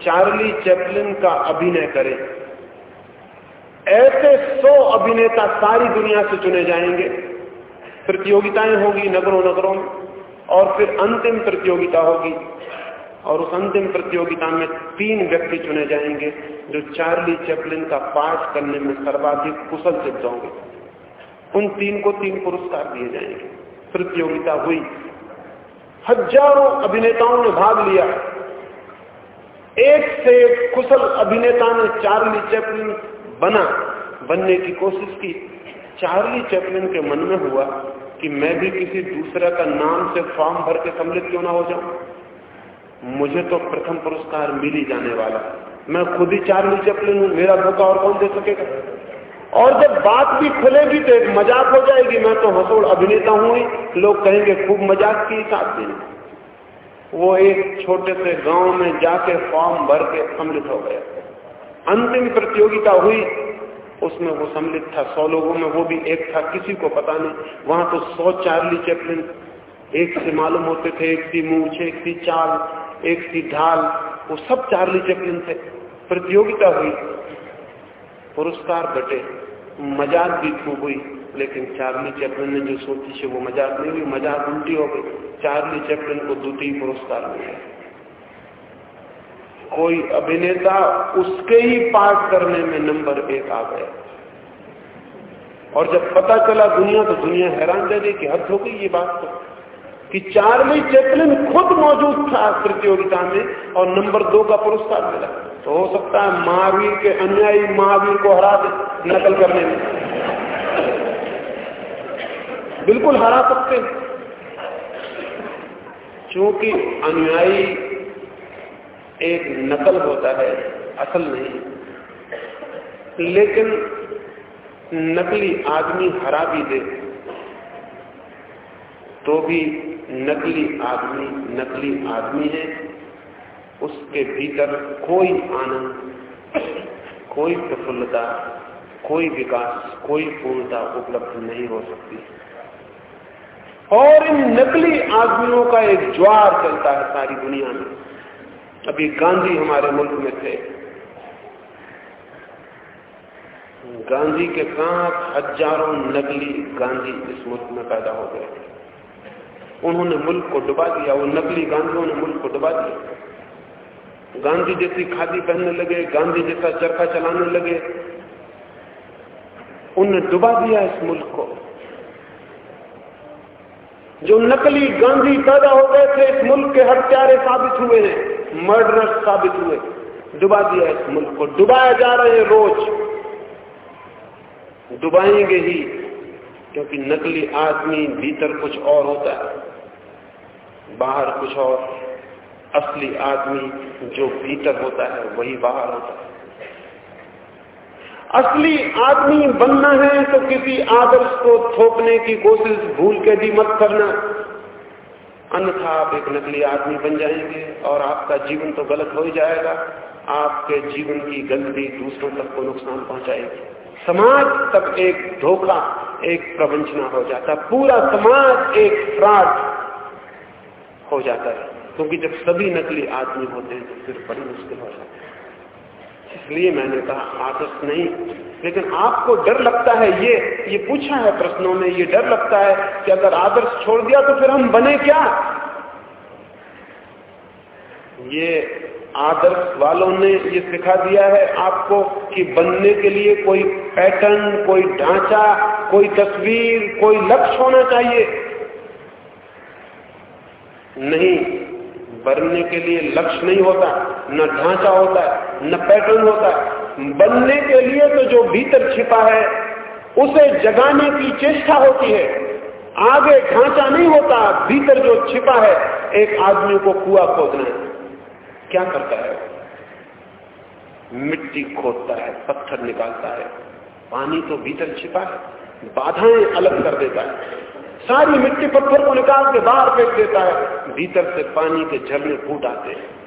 चार्ली चैपलिन का अभिनय करें। ऐसे सौ अभिनेता सारी दुनिया से चुने जाएँगे। प्रतियोगिताएँ होगी नगरों नगरों में और फिर अंतिम प्रतियोगिता होगी। और उस अंतिम प्रतियोगिता में तीन व्यक्ति चुने जाएँगे जो चार्ली चैपलिन का पाठ करने में सर्वाधिक कुशल सिद्ध होंगे। उन तीन को तीन पुरस्कार दिए जाएँगे। प्रतियोगिता हुई। हज़ारों अभिनेताओं ने भाग लिया। एक से एक कुशल अभिनेता ने चार्ली चैपलिन बना। बनने की कोशिश की। चार्ली चैपलिन के मन में हुआ कि मैं भी किसी दूसरे का नाम से फॉर्म भर के सम्मिलित क्यों ना हो जाऊँ? मुझे तो प्रथम पुरस्कार मिल ही जाने वाला। मैं खुद ही चार्ली चैपलिन हूँ, मेरा धोखा और कौन दे सकेगा? और जब बात भी खुलेगी तो एक मज़ाक हो जाएगी। मैं तो हसोड़ अभिनेता हूँ ही। लोग कहेंगे, खूब मज़ाक की साथ दिन वो एक छोटे से गाँव में जाके फॉर्म भर के सम्मिलित हो गया। अंतिम प्रतियोगिता हुई। उसमें वो सम्मिलित था। सौ लोगों में वो भी एक था। किसी को पता नहीं। वहाँ तो सौ चार्ली चैपलिन एक से मालूम होते थे। एक थी मूछ एक थी चाल। एक थी ढाल वो सब चार्ली चैपलिन थे प्रतियोगिता हुई। पुरस्कार बटे। मज़ाक भी खूब हुई, लेकिन चार्ली चैपलिन ने जो सोची थी वो मज़ाक नहीं हुई, मज़ाक उल्टी हो गई। चार्ली चैपलिन को द्वितीय पुरस्कार मिल। कोई अभिनेता उसके ही पाठ करने में नंबर एक आ गया। और जब पता चला दुनिया तो दुनिया हैरान रह गई कि हद हो गई ये बात तो। कि चार्ली चैपलिन खुद मौजूद था प्रतियोगिता में और नंबर दो का पुरस्कार मिला। तो हो सकता है महावीर के अनुयायी महावीर को हरा दे नकल करने में। बिल्कुल हरा सकते क्योंकि अनुयायी एक नकल होता है, असल नहीं। लेकिन नकली आदमी हरा भी दे तो भी नकली आदमी नकली आदमी है। उसके भीतर कोई आनंद, कोई प्रफुल्लता, कोई विकास, कोई पूर्णता उपलब्ध नहीं हो सकती। और इन नकली आदमियों का एक ज्वार चलता है सारी दुनिया में। अभी गांधी हमारे मुल्क में थे। गांधी के साथ हज़ारों नकली गांधी इस मुल्क में पैदा हो गए। उन्होंने मुल्क को डुबा दिया, वो नकली गांधियों ने मुल्क को डुबा दिया। गांधी जैसी खादी पहनने लगे, गांधी जैसा चरखा चलाने लगे। उनने डुबा दिया इस मुल्क को। जो नकली गांधी पैदा हो गए थे, इस मुल्क के हत्यारे साबित हुए हैं मर्डरस साबित हुए। डुबा दिया इस मुल्क को। डुबाया जा रहे हैं रोज। डुबाएँगे ही, क्योंकि नकली आदमी भीतर कुछ और होता है। बाहर कुछ और असली आदमी जो भीतर होता है, वही बाहर होता है। असली आदमी बनना है तो किसी आदर्श को थोपने की कोशिश भूल के भी मत करना। अन्यथा आप एक नकली आदमी बन जाएँगे और आपका जीवन तो गलत हो ही जाएगा। आपके जीवन की गलती दूसरों तक को नुकसान पहुंचाएगी। समाज तक एक धोखा, एक प्रवंचना हो जाता। पूरा समाज एक फ्रॉड हो जाता है। क्योंकि जब सभी नकली आदमी होते हैं तो फिर बड़ी मुश्किल हो जाती है। इसलिए मैंने कहा आदर्श नहीं। लेकिन आपको डर लगता है, ये ये पूछा है प्रश्नों में, ये डर लगता है कि अगर आदर्श छोड़ दिया तो फिर हम बने क्या? ये आदर्श वालों ने ये सिखा दिया है आपको कि बनने के लिए कोई पैटर्न, कोई ढांचा, कोई तस्वीर, कोई लक्ष्य होना चाहिए। नहीं, बनने के लिए लक्ष्य नहीं होता, न ढांचा होता है न पैटर्न होता। है बनने के लिए तो जो भीतर छिपा है, उसे जगाने की चेष्टा होती है। आगे ढांचा नहीं होता, भीतर जो छिपा है, एक आदमी को कुआ खोदना क्या करता है? मिट्टी खोदता है, पत्थर निकालता है। पानी तो भीतर छिपा है, बाधाएँ अलग कर देता है। सारी मिट्टी पत्थर को निकाल के बाहर फेंक देता है। भीतर से पानी के झरने फूट आते हैं।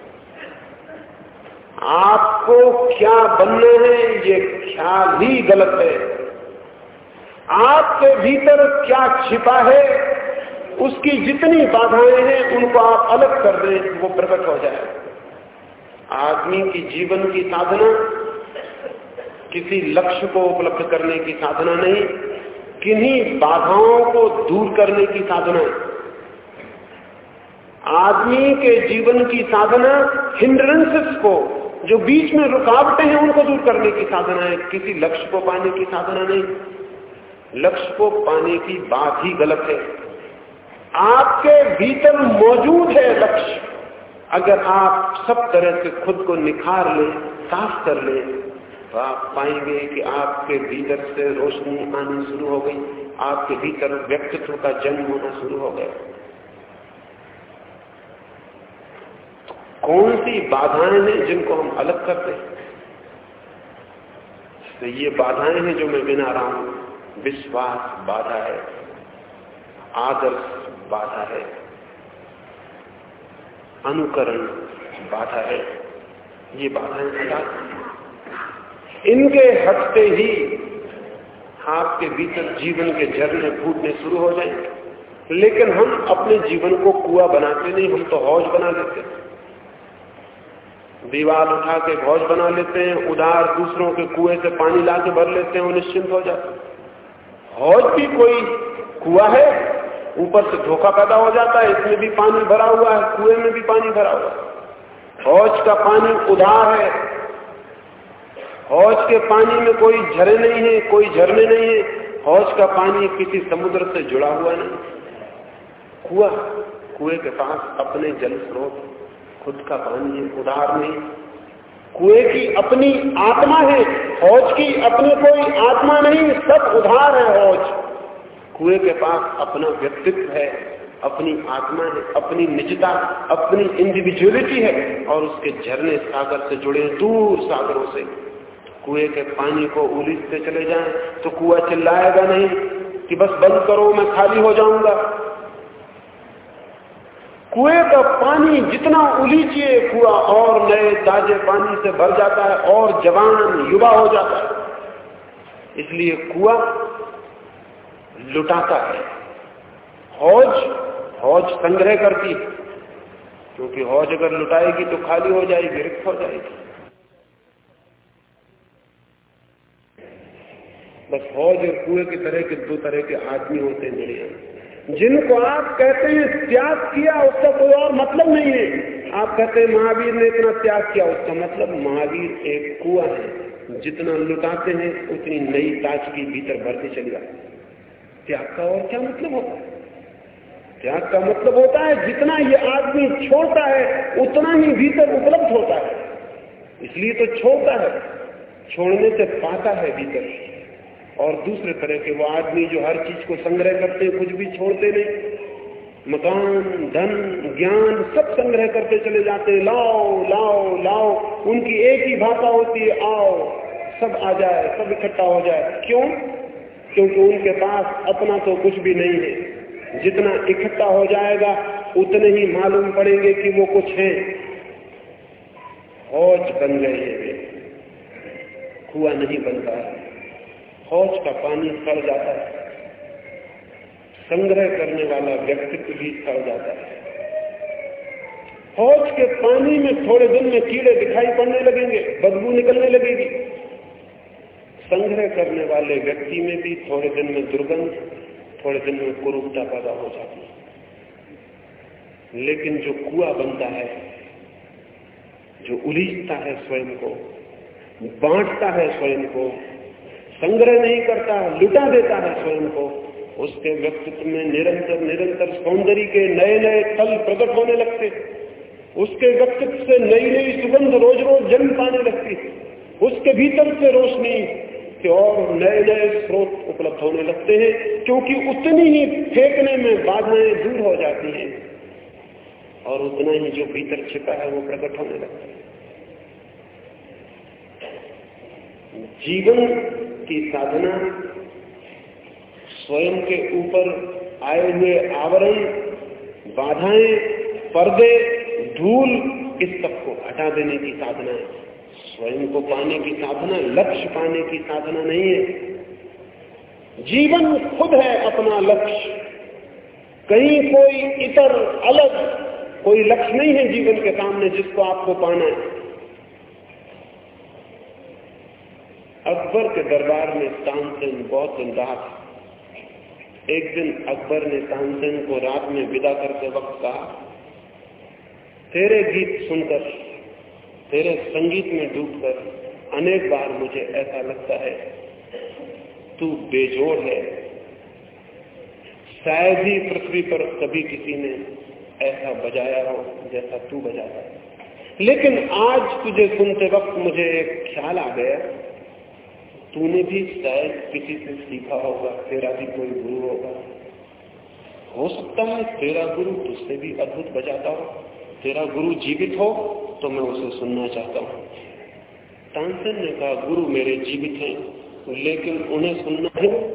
आपको क्या बनना है, ये ख्याल ही गलत है। आपके भीतर क्या छिपा है, उसकी जितनी बाधाएँ हैं, उनको आप अलग कर दें, वो प्रकट हो जाए। आदमी की जीवन की साधना, किसी लक्ष्य को उपलब्ध करने की साधना नहीं किन्हीं बाधाओं को दूर करने की साधना। आदमी के जीवन की साधना हिंड्रेंसेस को, जो बीच में रुकावटें हैं, उनको दूर करने की साधना है। किसी लक्ष्य को पाने की साधना नहीं। लक्ष्य को पाने की बात ही गलत है। आपके भीतर मौजूद है लक्ष्य। अगर आप सब तरह से खुद को निखार लें, साफ़ कर लें आप पाएँगे कि आपके भीतर से रोशनी आनी शुरू हो गई। आपके भीतर व्यक्तित्व का जन्म होना शुरू हो गया। कौन सी बाधाएँ हैं जिनको हम अलग करते हैं? तो ये बाधाएँ हैं जो मैं गिना रहा हूँ। विश्वास बाधा है। आदर्श बाधा है। अनुकरण बाधा है। ये बाधाएँ हटा इनके हटते ही आपके भीतर जीवन के झरने फूटने शुरू हो जाएँगे लेकिन हम अपने जीवन को कुआ बनाते नहीं, हम तो हौज बना लेते दीवार उठा के हौज बना लेते हैं, उधार दूसरों के कुएँ से पानी ला के भर लेते हैं, वो निश्चिंत हो जाते हौज भी कोई कुआ है, ऊपर से धोखा पैदा हो जाता है, इसमें भी पानी भरा हुआ है, कुएँ में भी पानी भरा हुआ है। हौज का पानी उधार है हौज के पानी में कोई झरे नहीं है, कोई झरने नहीं है। हौज का पानी किसी समुद्र से जुड़ा हुआ नहीं। कुआ, कुएँ के पास अपने जल स्रोत, खुद का पानी है, उधार नहीं। कुएँ की अपनी आत्मा है फौज की अपनी कोई आत्मा नहीं, सब उधार है फौज कुएँ के पास अपना व्यक्तित्व है, अपनी आत्मा है, अपनी निजता, अपनी इंडिविजुअलिटी है, और उसके झरने सागर से जुड़े दूर सागरों से। कुएँ के पानी को उलीसते चले जाएँ तो कुआ चिल्लाएगा नहीं कि बस बंद करो, मैं खाली हो जाऊँगा। कुएँ का पानी जितना उलीचिए, कुआ और नए ताजे पानी से भर जाता है और जवान, युवा हो जाता है। इसलिए कुआ लुटाता है। हौज हौज संग्रह करती है। क्योंकि हौज अगर लुटाएगी तो खाली हो जाएगी, रिक्त हो जाएगी। बस हौज और कुएँ की तरह के दो तरह के आदमी होते हैं। जिनको आप कहते हैं त्याग किया, उसका कोई और मतलब नहीं है। आप कहते हैं महावीर ने इतना त्याग किया, उसका मतलब महावीर एक कुआ है। जितना लुटाते हैं, उतनी नई ताजगी भीतर भरती चली जाती त्याग का और क्या मतलब होता है? त्याग का मतलब होता है, जितना ये आदमी छोड़ता है, उतना ही भीतर उपलब्ध होता है। इसलिए तो छोड़ता है, छोड़ने से पाता है भीतर। और दूसरे तरह के वो आदमी जो हर चीज़ को संग्रह करते कुछ भी छोड़ते नहीं। मकान, धन, ज्ञान सब संग्रह करते चले जाते लाओ लाओ लाओ। उनकी एक ही भाषा होती है, आओ। सब आ जाए, सब इकट्ठा हो जाए। क्यों? क्योंकि उनके पास अपना तो कुछ भी नहीं है। जितना इकट्ठा हो जाएगा, उतने ही मालूम पड़ेंगे कि वो कुछ है। हौज बन गए हैं कुआ नहीं बनता। है हौज का पानी सड़ जाता है। संग्रह करने वाला व्यक्तित्व भी सड़ जाता है। हौज के पानी में थोड़े दिन में कीड़े दिखाई पड़ने लगेंगे, बदबू निकलने लगेगी। संग्रह करने वाले व्यक्ति में भी थोड़े दिन में दुर्गंध, थोड़े दिन में कुरूपता पैदा हो जाती है। लेकिन जो कुआ बनता है, जो उलीझता है स्वयं को, बांटता है स्वयं को संग्रह नहीं करता, लुटा देता है स्वयं को। उसके व्यक्तित्व में निरंतर निरंतर सौंदर्य के नए नए तल प्रकट होने लगते उसके व्यक्तित्व से नई नई सुगंध रोज रोज जन्म पाने लगती उसके भीतर से रोशनी के और नए नए स्रोत उपलब्ध होने लगते हैं, क्योंकि उतनी ही फेंकने में बाधाएँ दूर हो जाती हैं। और उतना ही जो भीतर छिपा है, वो प्रकट होने लगता है। जीवन की साधना स्वयं के ऊपर आए हुए आवरण, बाधाएँ, पर्दे, धूल, इस सबको हटा देने की साधना है। स्वयं को पाने की साधना, लक्ष्य पाने की साधना नहीं है। जीवन खुद है अपना लक्ष्य। कहीं कोई इतर अलग, कोई लक्ष्य नहीं है जीवन के सामने जिसको आपको पाना है। अकबर के दरबार में तानसेन बहुत उदास एक दिन अकबर ने तानसेन को रात में विदा करते वक्त कहा, तेरे गीत सुनकर, तेरे संगीत में डूबकर अनेक बार मुझे ऐसा लगता है, तू बेजोड़ है। शायद ही पृथ्वी पर कभी किसी ने ऐसा बजाया हो जैसा तू बजाता है। लेकिन आज तुझे सुनते वक्त मुझे एक ख्याल आ गया तूने भी शायद किसी से सीखा होगा, तेरा भी कोई गुरु होगा। हो सकता है तेरा गुरु तुझसे भी अद्भुत बजाता हो। तेरा गुरु जीवित हो तो मैं उसे सुनना चाहता हूँ। तानसेन ने कहा, गुरु मेरे जीवित हैं, लेकिन उन्हें सुनना है।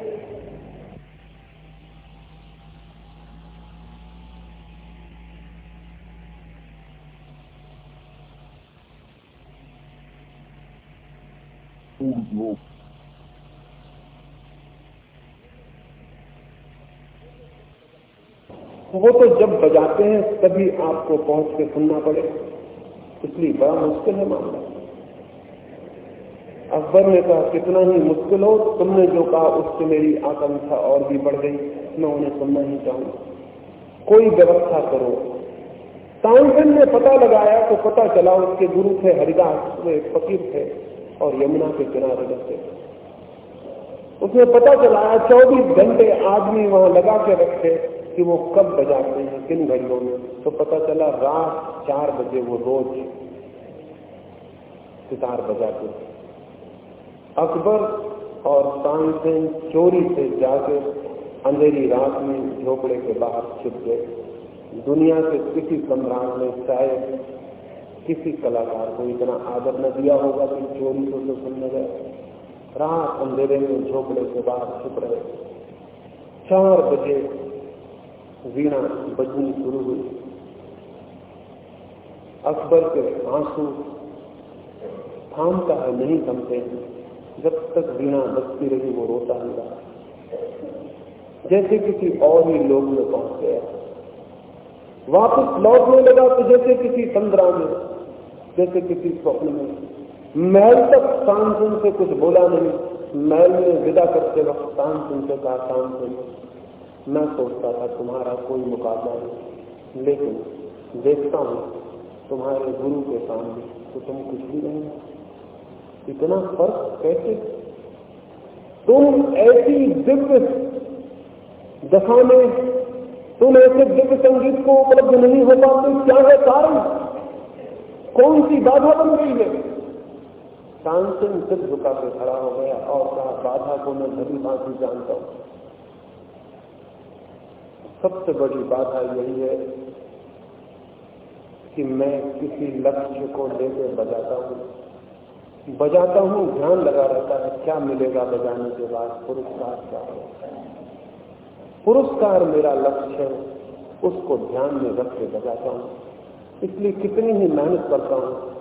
वो तो जब बजाते हैं, तभी आपको पहुँच के सुनना पड़े। इसलिए बड़ा मुश्किल है मामला। अकबर ने कहा, कितना ही मुश्किल हो, तुमने जो कहा, उससे मेरी आकांक्षा और भी बढ़ गई। मैं उन्हें सुनना ही चाहूँगा। कोई व्यवस्था करो। तानसेन ने पता लगाया तो पता चला, उसके गुरु थे हरिदास, वो फकीर थे और यमुना के किनारे रहते उसने पता चलाया, चौबीस घंटे आदमी वहाँ लगा के रखे। कि वो कब बजाते हैं, किन घड़ियों में? तो पता चला रात चार बजे वो रोज सितार बजाते थे अकबर और तानसेन चोरी से जाके अंधेरी रात में झोपड़े के बाहर छिप गए। दुनिया के किसी सम्राट ने शायद किसी कलाकार को इतना आदर न दिया होगा कि चोरी को तो सुनने गए रात अंधेरे में झोपड़े के बाहर छुप रहे। चार बजे वीणा बजनी शुरू हुई। अकबर के आँसू थामता है, नहीं थमते जब तक वीणा बजती रही, वो रोता ही रहा जैसे किसी और ही लोग में पहुँच गया। वापस लौटने लगा तो जैसे किसी संद्रा में, जैसे किसी स्वप्न में। महल तक तानसेन से कुछ बोला नहीं। महल में विदा करते वक्त तानसेन से कहा, तानसेन मैं सोचता था तुम्हारा कोई मुकाबला नहीं। लेकिन देखता हूँ तुम्हारे गुरु के सामने तो तुम कुछ भी नहीं। इतना फ़र्क कैसे? तुम ऐसी दिव्य दशा में तुम ऐसे दिव्य संगीत को उपलब्ध नहीं हो पाते, क्या है कारण? कौन सी बाधा बन गई है? तानसेन सिर झुका के खड़ा हो गया और कहा, बाधा को मैं भली बात जानता हूँ। सबसे बड़ी बाधा यही है कि मैं किसी लक्ष्य को लेकर बजाता हूँ। बजाता हूँ, ध्यान लगा रहता है, क्या मिलेगा बजाने के बाद, पुरस्कार क्या होगा पुरस्कार मेरा लक्ष्य है, उसको ध्यान में रख के बजाता हूँ। इसलिए कितनी ही मेहनत करता हूँ,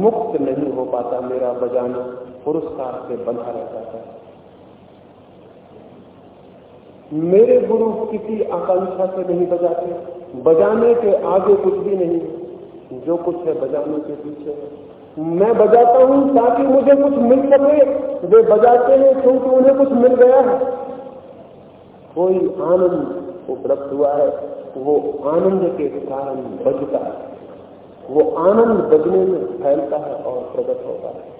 मुक्त नहीं हो पाता मेरा बजाना, पुरस्कार से बंधा रहता है। मेरे गुरु किसी आकांक्षा से नहीं बजाते, बजाने के आगे कुछ भी नहीं, जो कुछ है बजाने के पीछे मैं बजाता हूँ ताकि मुझे कुछ मिल सके, वे बजाते हैं क्योंकि उन्हें कुछ मिल गया है। कोई आनंद उपलब्ध हुआ है, वो आनंद के कारण बजता है। वो आनंद बजने में फैलता है और प्रकट होता है।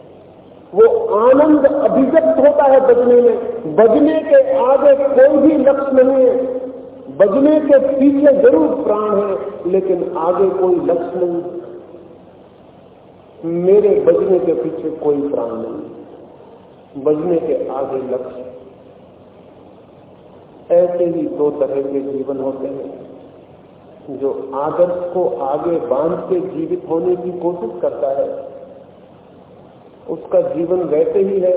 वो आनंद अभिव्यक्त होता है बजने में। बजने के आगे कोई भी लक्ष्य नहीं है। बजने के पीछे ज़रूर प्राण है, लेकिन आगे कोई लक्ष्य नहीं। मेरे बजने के पीछे कोई प्राण नहीं। बजने के आगे लक्ष्य। ऐसे ही दो तरह के जीवन होते हैं, जो आदर्श को आगे बाँध के जीवित होने की कोशिश करता है। उसका जीवन वैसे ही है,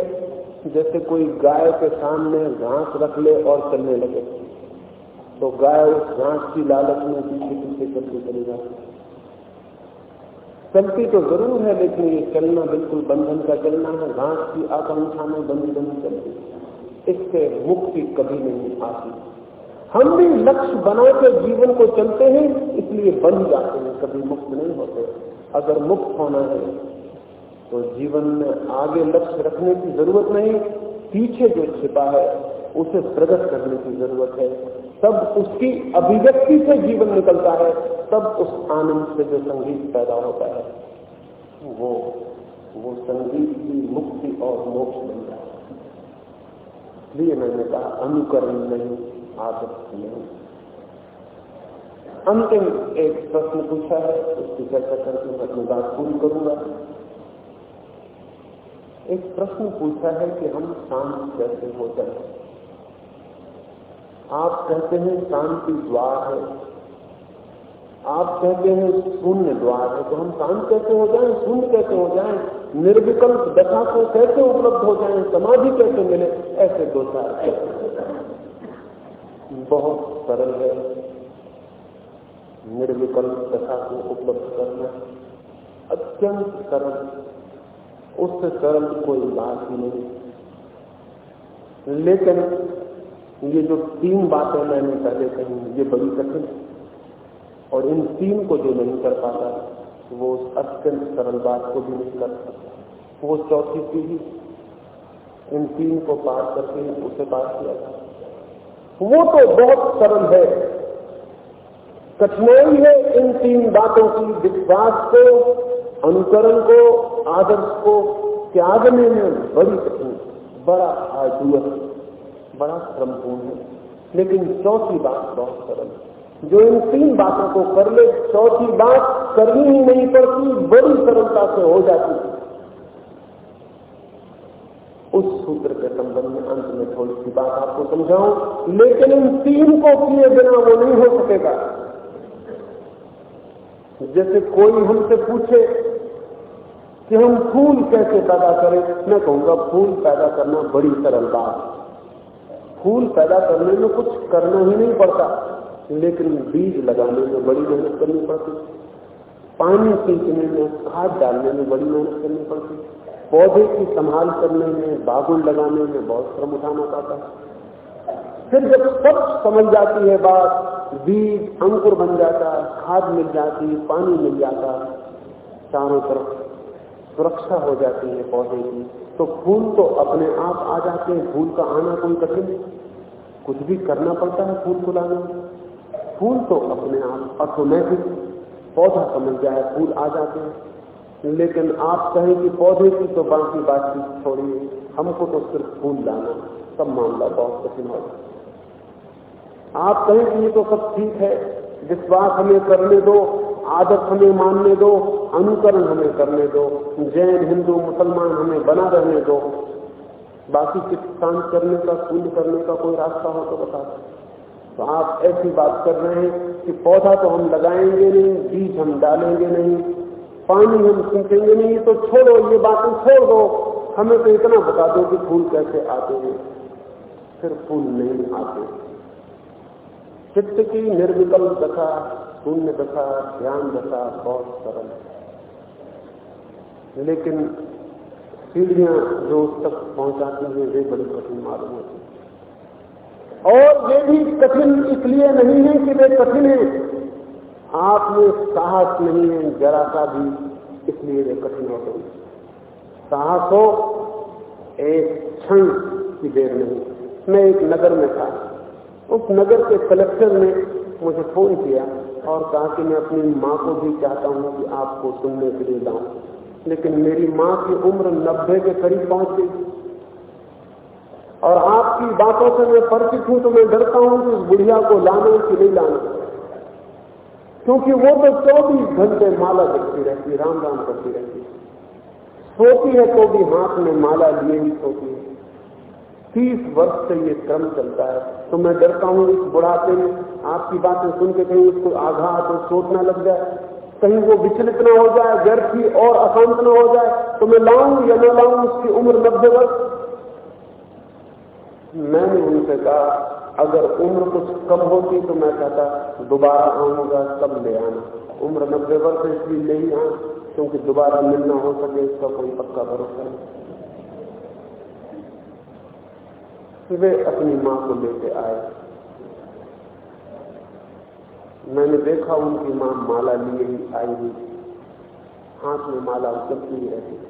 जैसे कोई गाय के सामने घास रख ले और चलने लगे। तो गाय उस घास की लालच में पीछे पीछे चलती चली जाती चलती तो ज़रूर है, लेकिन ये चलना बिल्कुल बंधन का चलना है। घास की आकांक्षा में बंधी बंधी चलती इससे मुक्ति कभी नहीं आती। हम भी लक्ष्य बना के जीवन को चलते हैं, इसलिए बन जाते हैं, कभी मुक्त नहीं होते। अगर मुक्त होना है तो जीवन में आगे लक्ष्य रखने की ज़रूरत नहीं, पीछे जो छिपा है, उसे प्रकट करने की ज़रूरत है। तब उसकी अभिव्यक्ति से जीवन निकलता है, तब उस आनंद से जो संगीत पैदा होता है, वो वो संगीत की मुक्ति और मोक्ष बन जाता है। इसलिए मैंने कहा, अनुकरण नहीं, आदत नहीं। अंतिम एक प्रश्न पूछा है, उसकी चर्चा करके मैं अपनी बात पूरी करूँगा। एक प्रश्न पूछा है कि हम शांत कैसे हो? जाए आप कहते हैं शांति द्वार है। आप कहते हैं शून्य द्वार है। तो हम शांत कैसे हो जाए? शून्य कैसे हो जाए? निर्विकल्प दशा को कैसे उपलब्ध हो जाए? समाधि कैसे मिले? ऐसे दो चार बहुत सरल है। निर्विकल्प दशा को उपलब्ध करना अत्यंत सरल उससे सरल कोई बात ही नहीं। लेकिन ये जो तीन बातें मैंने पहले कही, ये बड़ी कठिन और इन तीन को जो नहीं कर पाता, वो उस अत्यंत सरल बात को भी नहीं कर सकता। वो चौथी पीढ़ी, इन तीन को पार करके उसे पार किया था। वो तो बहुत सरल है। कठिनाई है इन तीन बातों की, विश्वास को अनुकरण को, आदर्श को त्यागने में बड़ी कठिन बड़ा आर्डुअस बड़ा श्रमपूर्ण है। लेकिन चौथी बात बहुत सरल है। जो इन तीन बातों को कर ले, चौथी बात करनी ही नहीं पड़ती, बड़ी सरलता से हो जाती है। उस सूत्र के संबंध में अंत में थोड़ी सी बात आपको समझाऊं, लेकिन इन तीन को किए बिना वो नहीं हो सकेगा। जैसे कोई हमसे पूछे कि हम फूल कैसे पैदा करें? मैं कहूँगा फूल पैदा करना बड़ी सरल बात। फूल पैदा करने में कुछ करना ही नहीं पड़ता, लेकिन बीज लगाने में बड़ी मेहनत करनी पड़ती। पानी सींचने में, खाद डालने में बड़ी मेहनत करनी पड़ती। पौधे की संभाल करने में, बागुल लगाने में बहुत श्रम उठाना पड़ता। है फिर जब सब समझ जाती है बात, बीज अंकुर बन जाता, खाद मिल जाती, पानी मिल जाता, चारों तरफ़ सुरक्षा हो जाती है पौधे की। तो फूल तो अपने आप आ जाते हैं फूल का आना कोई कठिन कुछ भी करना पड़ता है फूल को लाने। फूल तो अपने आप ऑटोमेटिक पौधा समझ जाए फूल आ जाते हैं। लेकिन आप कहें कि पौधे की तो बाकी बातचीत छोड़िए, हमको तो सिर्फ़ फूल लाना, सब मामला बहुत कठिन हो। आप कहें कि ये तो सब ठीक है, विश्वास हमें करने दो आदत हमें मानने दो, अनुकरण हमें करने दो, जैन, हिंदू, मुसलमान हमें बना रहने दो। बाकी चित्त शांत करने का शून्य करने का कोई रास्ता हो तो बता दो। तो आप ऐसी बात कर रहे हैं कि पौधा तो हम लगाएँगे नहीं, बीज हम डालेंगे नहीं, पानी हम सींचेंगे नहीं तो छोड़ो, ये बातें छोड़ दो। हमें तो इतना बता दो कि फूल कैसे आते हैं। फिर फूल नहीं आते। चित्त की निर्विकल दशा शून्य दशा ध्यान दशा बहुत सरल। है लेकिन सीढ़ियाँ जो उस तक पहुंचाती हैं, वे बड़ी कठिन मालूम होती और वे भी कठिन इसलिए नहीं है कि वे कठिन है। आप में साहस नहीं है, जरा सा भी इसलिए वे कठिन हो गई। साहस हो एक क्षण की देर नहीं। मैं एक नगर में था। उस नगर के कलेक्टर ने मुझे फ़ोन किया। और कहा कि मैं अपनी माँ को भी चाहता हूँ कि आपको सुनने के लिए लाऊं लेकिन मेरी माँ की उम्र नब्बे के करीब पहुँच गई। और आपकी बातों से मैं परिचित हूँ तो मैं डरता हूँ कि उस बुढ़िया को लाना कि नहीं लाना क्योंकि वो तो चौबीस घंटे माला करती रहती, राम राम करती रहती। सोती है तो भी हाथ में माला लिए ही सोती है। तीस वर्ष से ये क्रम चलता है। तो मैं डरता हूँ इस बुढ़ापे में। आपकी बातें सुन के कहीं उसको आघात और चोट लग जाए। कहीं वो विचलित ना हो जाए, व्यर्थी और अशांत ना हो जाए। तो मैं लाऊं या ना लाऊं उसकी उम्र नब्बे वर्ष? मैंने उनसे कहा, अगर उम्र कुछ कम होती तो मैं कहता, दोबारा आऊँगा, तब ले आना। उम्र नब्बे वर्ष इसलिए ले ही आऊँ क्योंकि दोबारा मिलना हो सके, इसका कोई पक्का भरोसा नहीं। वे अपनी माँ को लेके आए। मैंने देखा उनकी माँ माला लिए ही आई हुई। हाथ में माला उचलती ही रहती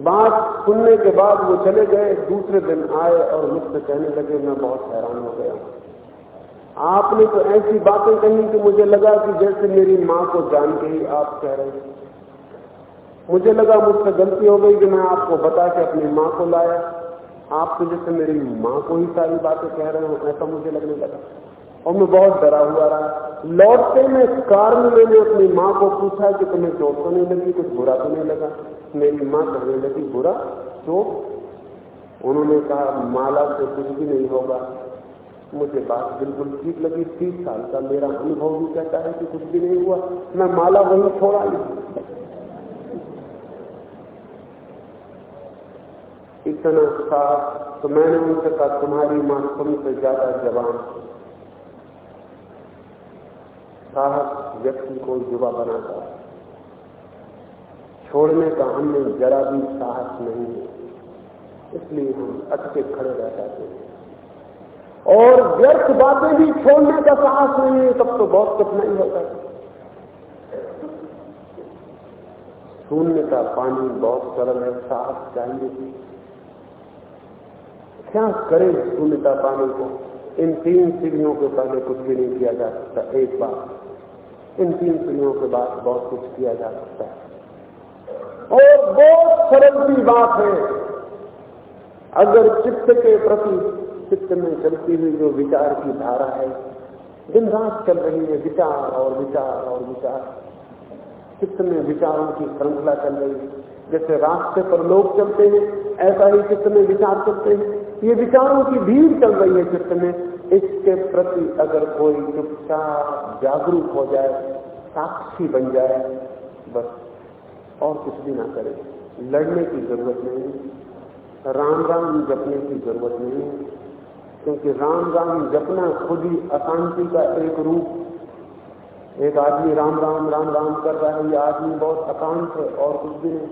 बात सुनने के बाद वो चले गए, दूसरे दिन आए और मुझसे कहने लगे, मैं बहुत हैरान हो गया आपने तो ऐसी बातें कही कि मुझे लगा कि जैसे मेरी माँ को जान के ही आप कह रहे हैं। मुझे लगा मुझसे गलती हो गई कि मैं आपको बता के अपनी माँ को लाया। आप तो जैसे मेरी माँ को ही सारी बातें कह रहे हो, ऐसा मुझे लगने लगा। और मैं बहुत डरा हुआ रहा। लौटते में कार में मैंने अपनी माँ को पूछा कि तुम्हें चोट तो नहीं लगी, कुछ बुरा तो नहीं लगा? मेरी माँ कहने लगी, बुरा? चोट? उन्होंने कहा, माला से कुछ भी नहीं होगा। मुझे बात बिल्कुल ठीक लगी। तीस साल का मेरा अनुभव भी कहता है कि कुछ भी नहीं हुआ। मैं माला वहीं छोड़ा। इतना साफ़ तो मैंने उनसे कहा, तुम्हारी माँ तुमसे ज़्यादा जवान साहस व्यक्ति को युवा बनाता है। छोड़ने का हमने जरा भी साहस नहीं है इसलिए हम अटके खड़े रह जाते हैं। और व्यर्थ बातें भी छोड़ने का साहस नहीं है, तब तो बहुत कठिनाई होता। शून्य का पानी बहुत सरल है, साहस चाहिए क्या करें शून्यता पाने को? इन तीन सीढ़ियों के पहले कुछ भी नहीं किया जा सकता, एक बार इन तीन सीढ़ियों के बाद बहुत कुछ किया जा सकता है। और बहुत सरल सी बात है, अगर चित्त के प्रति, चित्त में चलती हुई जो विचार की धारा है, दिन रात चल रही है, विचार और विचार और विचार। चित्त में विचारों की श्रृंखला चल रही है, जैसे रास्ते पर लोग चलते हैं, ऐसा ही चित्त में विचार चलते हैं। ये विचारों की भीड़ चल रही है चित्त में। इसके प्रति अगर कोई चुपचाप जागरूक हो जाए, साक्षी बन जाए, बस और कुछ भी ना करे। लड़ने की ज़रूरत नहीं, राम राम जपने की ज़रूरत नहीं, क्योंकि राम राम जपना खुद ही अशांति का एक रूप। एक आदमी राम राम राम राम कर रहा है, ये आदमी बहुत अशांत है और कुछ भी नहीं।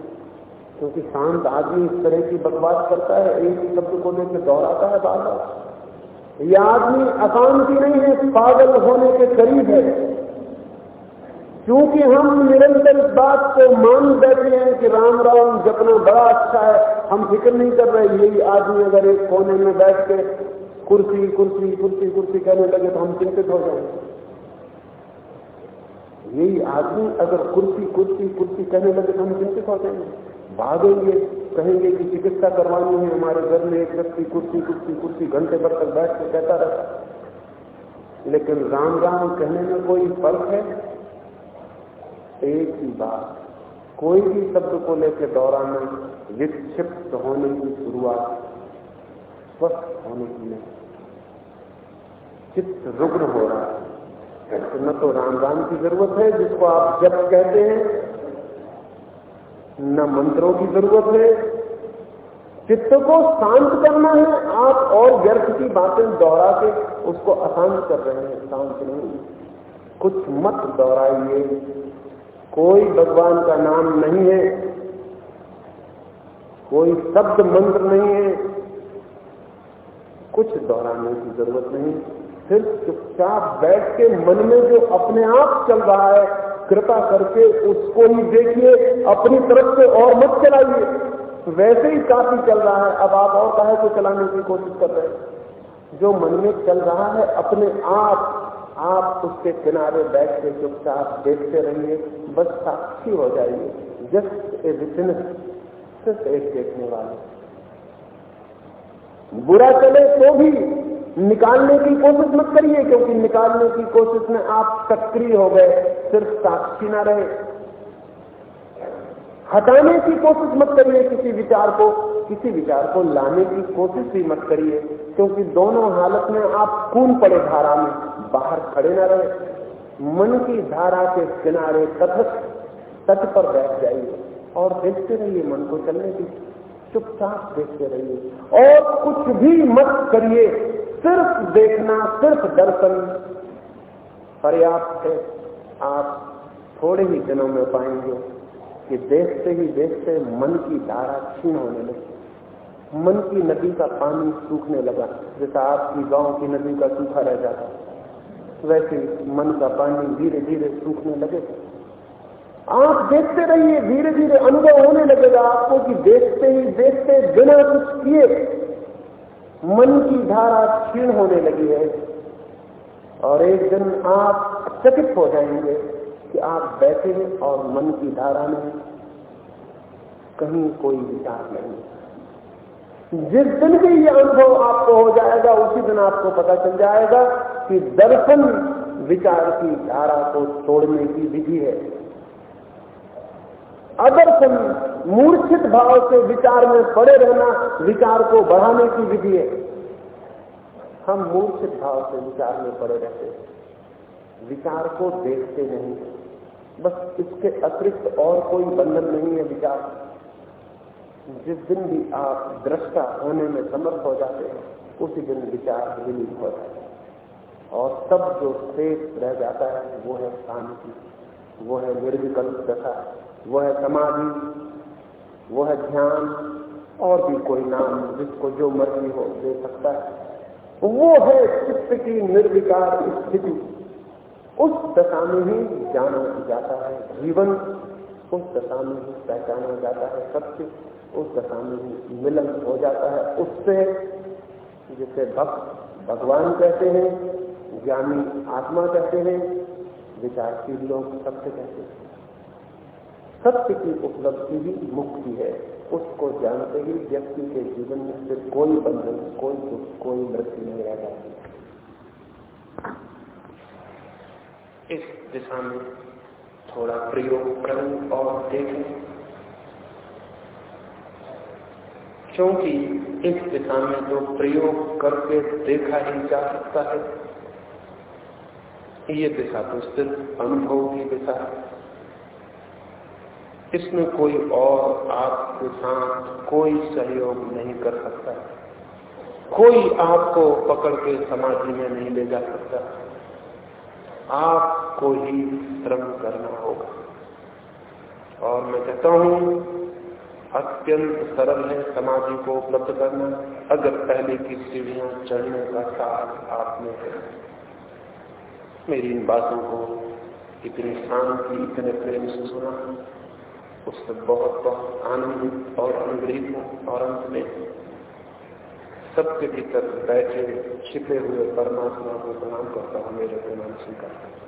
क्योंकि शांत आदमी इस तरह की बकवास करता है, एक शब्द को लेकर दोहराता है बार बार यह आदमी अशांति नहीं है, पागल होने के करीब है। क्योंकि हम निरंतर इस बात को मान बैठे हैं कि राम राम जपना बड़ा अच्छा है, हम फ़िक्र नहीं कर रहे, यही आदमी अगर एक कोने में बैठ के कुर्सी कुर्सी कुर्सी कुर्सी कहने लगे तो हम चिंतित हो जाएँगे। यही आदमी अगर कुर्सी कुर्सी कुर्सी कहने लगे तो हम चिंतित हो जाएँगे। भागेंगे कहेंगे कि चिकित्सा करवानी है हमारे घर में, एक व्यक्ति कुर्सी कुर्सी कुर्सी, घंटे भर तक बैठ के कहता रहता। लेकिन राम राम कहने में कोई फ़र्क है? एक ही बात, कोई भी शब्द को लेकर दोहराना विक्षिप्त होने की शुरुआत स्वस्थ होने की नहीं। चित्त रुग्ण हो रहा है। न तो राम राम की ज़रूरत है, जिसको आप जब कहते हैं न मंत्रों की ज़रूरत है। चित्त को शांत करना है। आप और व्यर्थ की बातें दोहरा के उसको अशांत कर रहे हैं। शांत नहीं। कुछ मत दोहराइए। कोई भगवान का नाम नहीं है। कोई शब्द मंत्र नहीं है। कुछ दोहराने की ज़रूरत नहीं। सिर्फ़ चुपचाप बैठ के मन में जो अपने आप चल रहा है कृपा करके उसको ही देखिए, अपनी तरफ़ से और मत चलाइए। वैसे ही काफ़ी चल रहा है। अब आप और कहे को चलाने की कोशिश कर रहे हैं। जो मन में चल रहा है, अपने आप आप उसके किनारे बैठ के चुपचाप देखते रहिए। बस साक्षी हो जाइए। जस्ट ए विटनेस, सिर्फ़ एक देखने वाले। बुरा चले तो भी निकालने की कोशिश मत करिए, क्योंकि निकालने की कोशिश में आप सक्रिय हो गए, सिर्फ़ साक्षी ना रहे। हटाने की कोशिश मत करिए किसी विचार को, किसी विचार को लाने की कोशिश भी मत करिए, क्योंकि दोनों हालत में आप कून पड़े धारा में, बाहर खड़े ना रहे। मन की धारा के किनारे तथक तट पर बैठ जाइए और देखते रहिए मन को चलने की, चुपचाप देखते रहिए। और कुछ भी मत करिए सिर्फ़ देखना, सिर्फ़ दर्शन पर्याप्त है। आप थोड़े ही दिनों में पाएँगे कि देखते ही देखते मन की धारा क्षीण होने लगी। मन की नदी का पानी सूखने लगा, जैसा आपकी गाँव की नदी का सूखा रह जाता। वैसे मन का पानी धीरे धीरे सूखने लगे। आप देखते रहिए धीरे धीरे अनुभव होने लगेगा आपको कि देखते ही देखते बिना कुछ किए मन की धारा क्षीण होने लगी है और एक दिन आप चकित हो जाएँगे कि आप बैठे हैं और मन की धारा में कहीं कोई विचार नहीं। जिस दिन भी ये अनुभव आपको हो जाएगा, उसी दिन आपको पता चल जाएगा कि दर्शन विचार की धारा को तोड़ने की विधि है। अदर्शन मूर्छित भाव से विचार में पड़े रहना, विचार को बढ़ाने की विधि है। हम मूर्छित भाव से विचार में पड़े रहते हैं। विचार को देखते नहीं। बस इसके अतिरिक्त और कोई बंधन नहीं है विचार। जिस दिन भी आप दृष्टा होने में समर्थ हो जाते हैं, उसी दिन विचार विलीन हो जाते हैं। और तब जो शेष रह जाता है, वो है शांति, वो है निर्विकल्प दशा। वो है समाधि वो है ध्यान और भी कोई नाम जिसको जो मर्ज़ी हो दे सकता है। वो है चित्त की निर्विकार स्थिति। उस दशा में ही जाना जाता है जीवन, उस दशा में ही पहचाना जाता है सत्य, उस दशा में ही मिलन हो जाता है। उससे जिसे भक्त भगवान कहते हैं, ज्ञानी आत्मा कहते हैं, विचारशील लोग सत्य कहते हैं। सत्य की उपलब्धि ही मुक्ति है। उसको जानते ही व्यक्ति के जीवन में फिर कोई बंधन, कोई दुख, कोई मृत्यु नहीं रह जाती। इस दिशा में थोड़ा प्रयोग करें और देखें। क्योंकि इस दिशा में जो प्रयोग करके देखा ही जा सकता है, ये दिशा तो सिर्फ़ अनुभव की दिशा है। इसमें कोई और आपके साथ कोई सहयोग नहीं कर सकता। कोई आपको पकड़ के समाधि में नहीं ले जा सकता। आपको ही श्रम करना होगा। और मैं कहता हूँ, अत्यंत सरल है समाधि को उपलब्ध करना, अगर पहले की सीढ़ियाँ चढ़ने का साथ आपने मेरी इन बातों को इतनी शांति, इतने प्रेम से सुना। उससे बहुत बहुत आनंदित और अनुग्रहित और अंत में सबके भीतर बैठे छिपे हुए परमात्मा को प्रणाम करता हूँ, मेरे प्रणाम स्वीकार